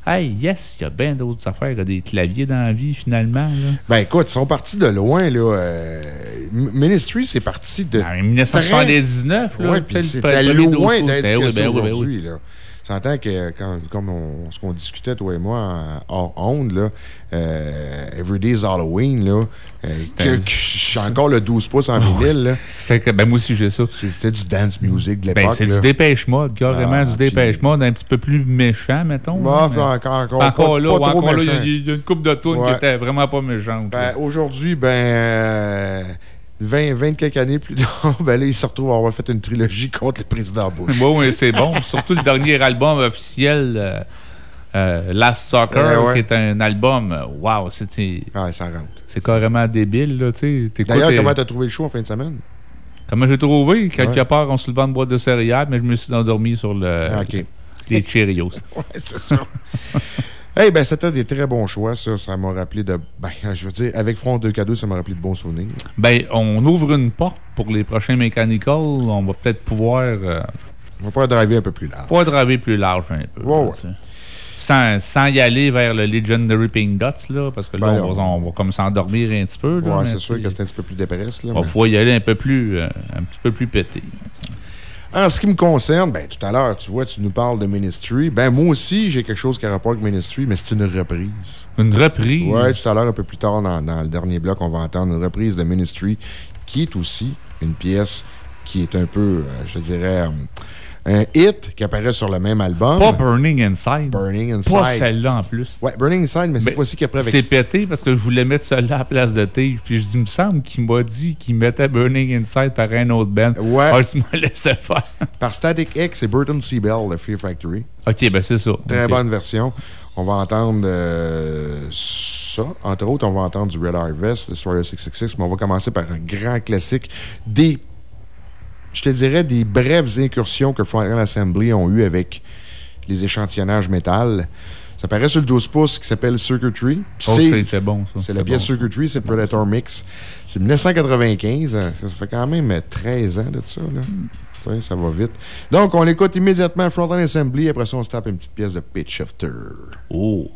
hey, yes, il y a bien d'autres affaires que des claviers dans la vie, finalement. là. Ben écoute, ils sont partis de loin. là. euh, Ministry, c'est parti de. En 1979, là, puis c'était loin 12 pouces. d'être Ben ce oui, que c'est ben oui, ben oui. aujourd'hui. là. S'entend que, quand, comme on, ce qu'on discutait, toi et moi, hors onde, là, euh, Everyday's Halloween, là, euh, que, que j'ai encore le 12 pouces en vinyle. là. C'était ben moi aussi, j'ai ça. C'était du dance music de Ben, l'époque. c'est là. du dépêche mode, carrément Ah, du dépêche mode, un petit peu plus méchant, mettons. Bah, encore, là, pas encore là, il y a- y, une coupe de tunes qui était vraiment pas méchante. Ben, aujourd'hui, ben, euh, 20, 20 quelques années plus tard, ben là, il se retrouve à avoir fait une trilogie contre le président Bush. Bon, oui, c'est bon. Surtout le dernier album officiel, euh, euh, Last Soccer, Eh ouais. qui est un album. Wow, c'est ça rentre. c'est carrément débile, là, tu sais. D'ailleurs, comment t'as trouvé le show en fin de semaine? Comment j'ai trouvé? Quelque Ouais. part, on se levait une boîte de céréales, mais je me suis endormi sur le, Ah, ok. les Cheerios. Ouais, c'est ça. Eh ben, c'était des très bons choix, ça. Ça m'a rappelé de. Ben, je veux dire, avec Front 2 cadeaux, ça m'a rappelé de bons souvenirs. Ben, on ouvre une porte pour les prochains Mechanical. On va peut-être pouvoir, euh, On va pouvoir driver un peu plus large. pouvoir draver plus large un peu. Ouais, là. Sans, sans y aller vers le Legendary Pink Dots, là, parce que là, Ben on, va, non. on va comme s'endormir un petit peu. là, Ouais, c'est sûr que c'est un petit peu plus dépresse, là. On va mais- pouvoir y aller un peu plus, euh, un petit peu plus pété. En ce qui me concerne, ben, tout à l'heure, tu vois, tu nous parles de Ministry. Ben, moi aussi, j'ai quelque chose qui a rapport avec Ministry, mais c'est une reprise. Une reprise? Ouais, tout à l'heure, un peu plus tard, dans, dans le dernier bloc, on va entendre une reprise de Ministry, qui est aussi une pièce qui est un peu, euh, je dirais, euh, un hit qui apparaît sur le même album. Pas Burning Inside. Burning Inside. Pas celle-là en plus. Ouais, Burning Inside, mais cette fois-ci qui après avec C'est pété parce que je voulais mettre celle-là à la place de Tige. Puis je dis, il me semble qu'il m'a dit qu'il mettait Burning Inside par un autre band. Ouais. Ah, tu m'as laissé faire. par Static X et Burton Seabell de Fear Factory. ok, ben c'est ça. Très bonne version. On va entendre euh, ça. Entre autres, on va entendre du Red Harvest, Destroyer 666, mais on va commencer par un grand classique. Des, je te dirais, des brèves incursions que Frontline Assembly ont eues avec les échantillonnages métal. Ça paraît sur le 12 pouces qui s'appelle Circuitry. Oh, c'est- bon, ça. C'est la pièce bon. Circuitry, c'est le Predator Mix. C'est 1995. hein. Ça, ça fait quand même 13 ans de ça. Là. Ça va vite. Donc, on écoute immédiatement Frontline Assembly. Après ça, on se tape une petite pièce de Pitch Shifter. Oh.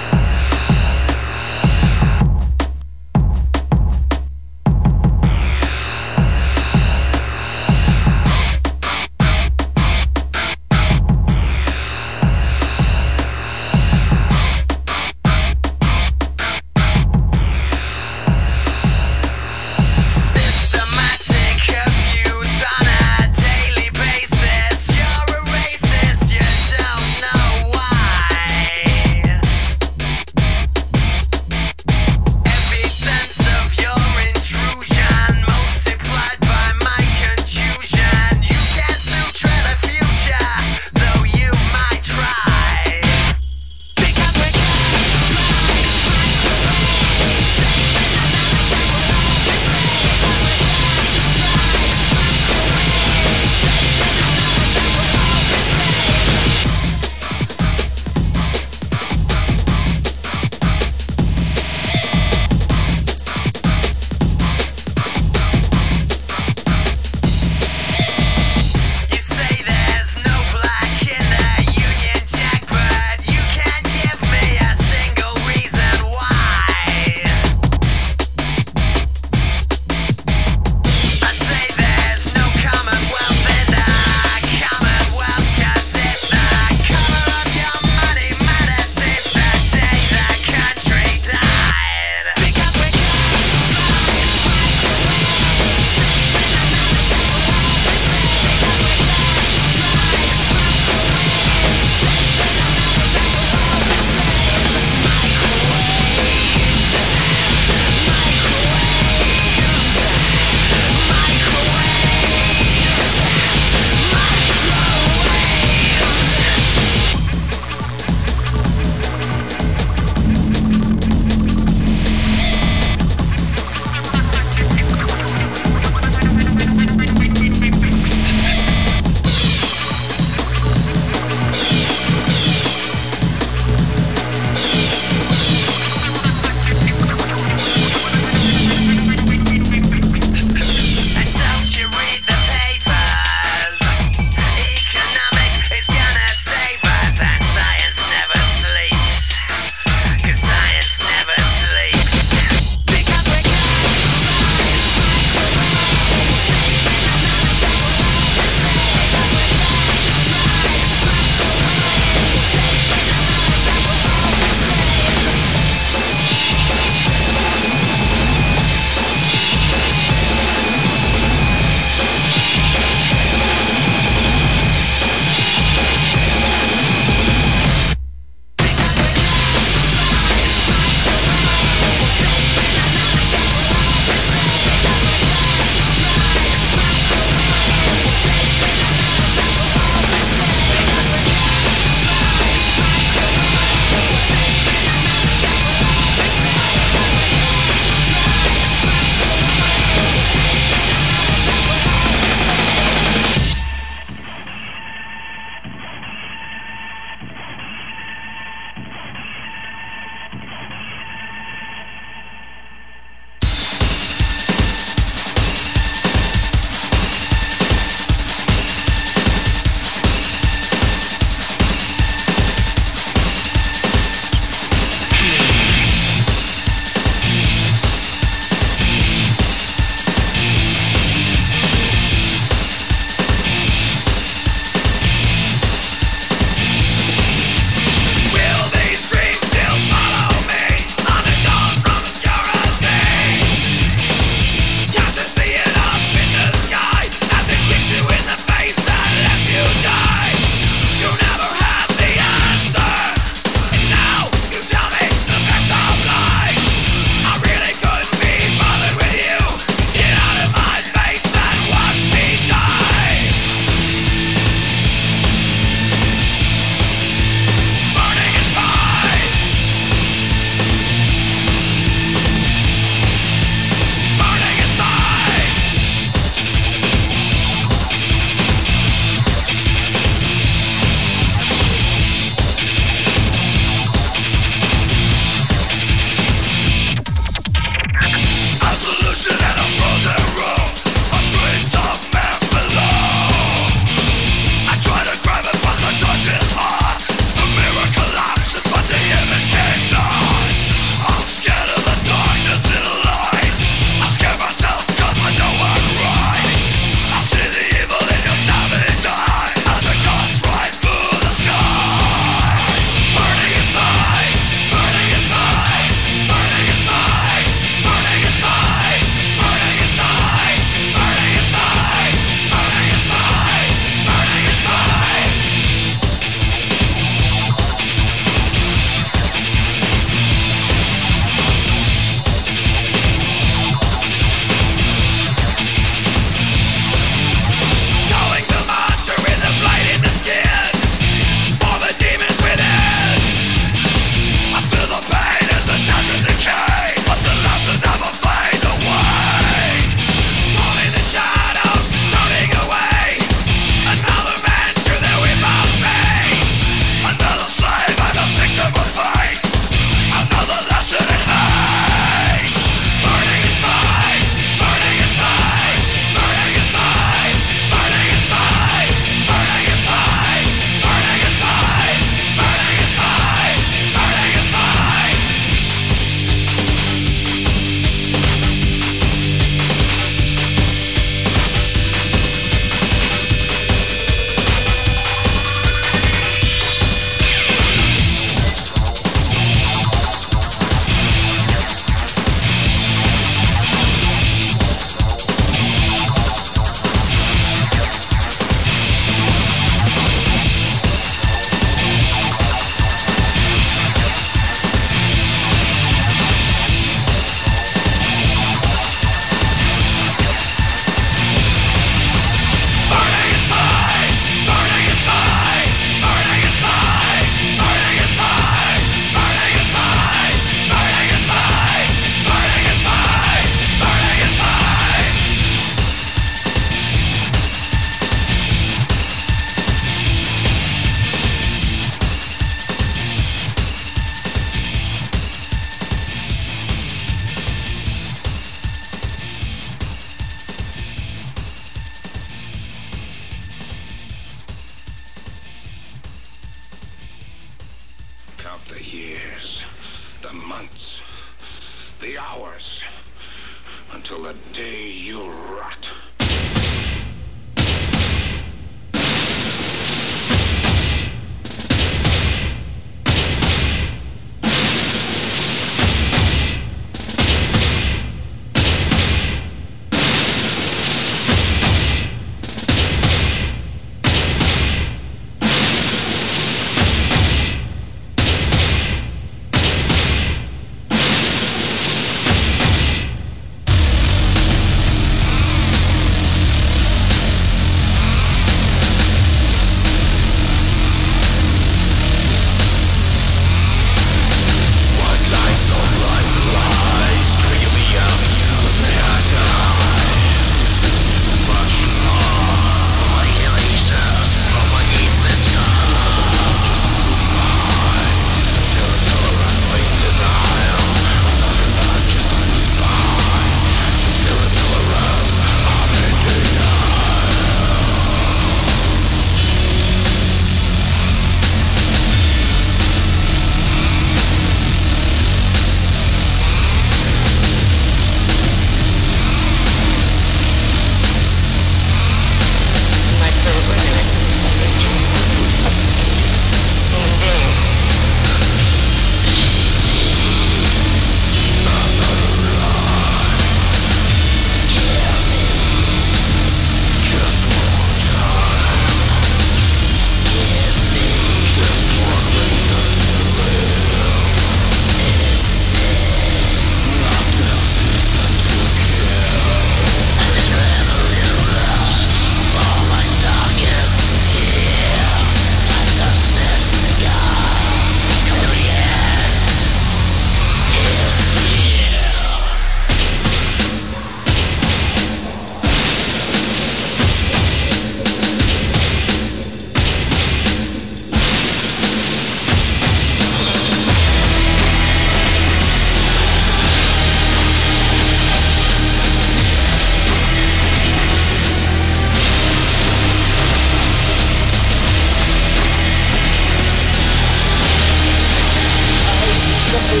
I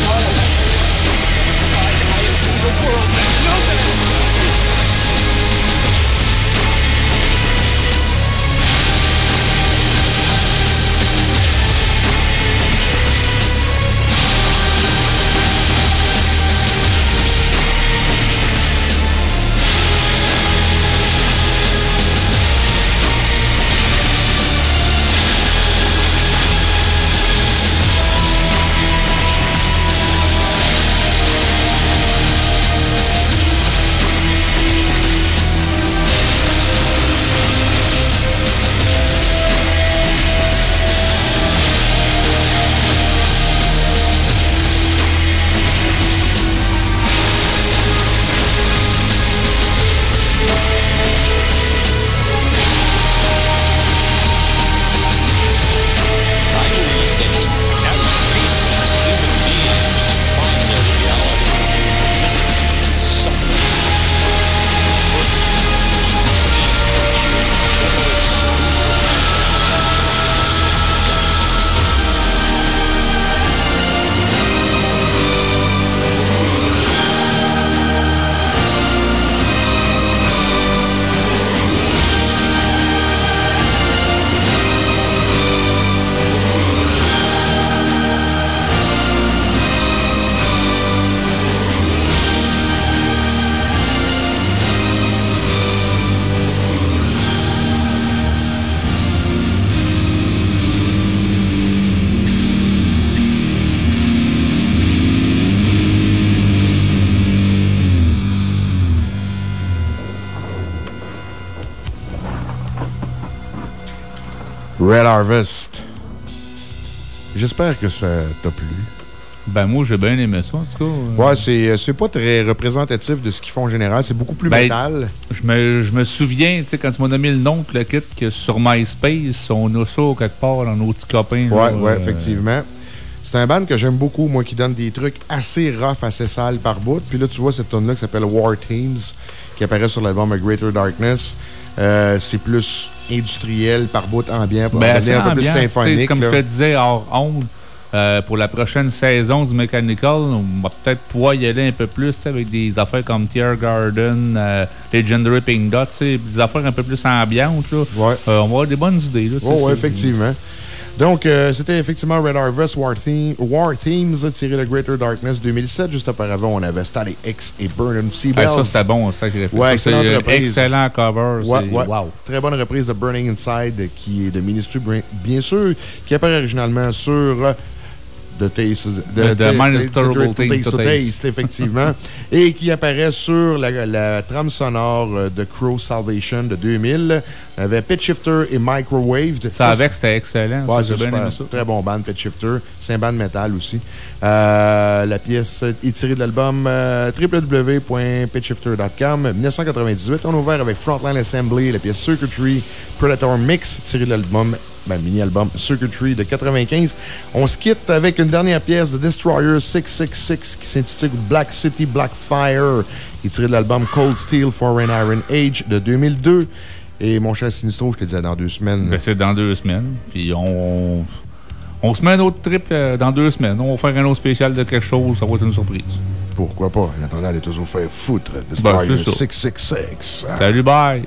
see the world. Harvest. J'espère que ça t'a plu. Ben, moi, j'ai bien aimé ça, en tout cas. Ouais, c'est euh, c'est pas très représentatif de ce qu'ils font en général. C'est beaucoup plus Ben, métal. Je me, je me souviens, tu sais, quand tu m'as nommé le nom de le kit, que sur MySpace, on a ça quelque part dans nos petits copains. Ouais, là, ouais, euh, effectivement. C'est un band que j'aime beaucoup, moi, qui donne des trucs assez rough, assez sales par bout. Puis là, tu vois cette tonne là qui s'appelle War Teams, qui apparaît sur l'album A Greater Darkness. Euh, c'est plus industriel par bout, ambiant, pour Ben, un peu plus symphonique. Comme là. je te disais, hors honte, Euh, pour la prochaine saison du Mechanical, on va peut-être pouvoir y aller un peu plus avec des affaires comme Tier Garden, euh, Legendary Pink Dot, des affaires un peu plus ambiantes. Là. Ouais. Euh, on va avoir des bonnes idées. Oh, ouais, c'est- effectivement. Donc, euh, c'était effectivement Red Harvest War, Theme- War Themes tiré de Greater Darkness 2007. Juste auparavant, on avait Static X et Burn Seabells. Ah, ça, c'était bon, sacré Ouais, Ça, excellente c'est reprise. excellent cover. Ouais, ouais. Wow. Très bonne reprise de Burning Inside, qui est de Ministry, bien sûr, qui apparaît originalement sur The Taste, the Minus Terrible Taste to effectivement, et qui apparaît sur la, la trame sonore euh, de Crow Salvation de 2000. On avait Pitch Shifter et Microwaved. Ça, avec, c'était excellent. Ouais, c'est super. ça. Très bon band, Pitch Shifter. C'est un band metal aussi. Euh, la pièce est tirée de l'album euh, www.pitchshifter.com. 1998, on a ouvert avec Frontline Assembly, la pièce Circuitry Predator Mix, tirée de l'album, ben, mini-album Circuitry de 95. On se quitte avec une dernière pièce de Destroyer 666 qui s'intitule Black City Black Fire, qui est tirée de l'album Cold Steel Foreign Iron Age de 2002. Et mon cher Sinistro, je te disais dans deux semaines. Ben, c'est dans deux semaines. Puis on, on se met un autre trip euh, dans deux semaines. On va faire un autre spécial de quelque chose. Ça va être une surprise. Pourquoi pas? En attendant, allez toujours faire foutre. Ben, Destroyer c'est ça. 666. Salut, bye!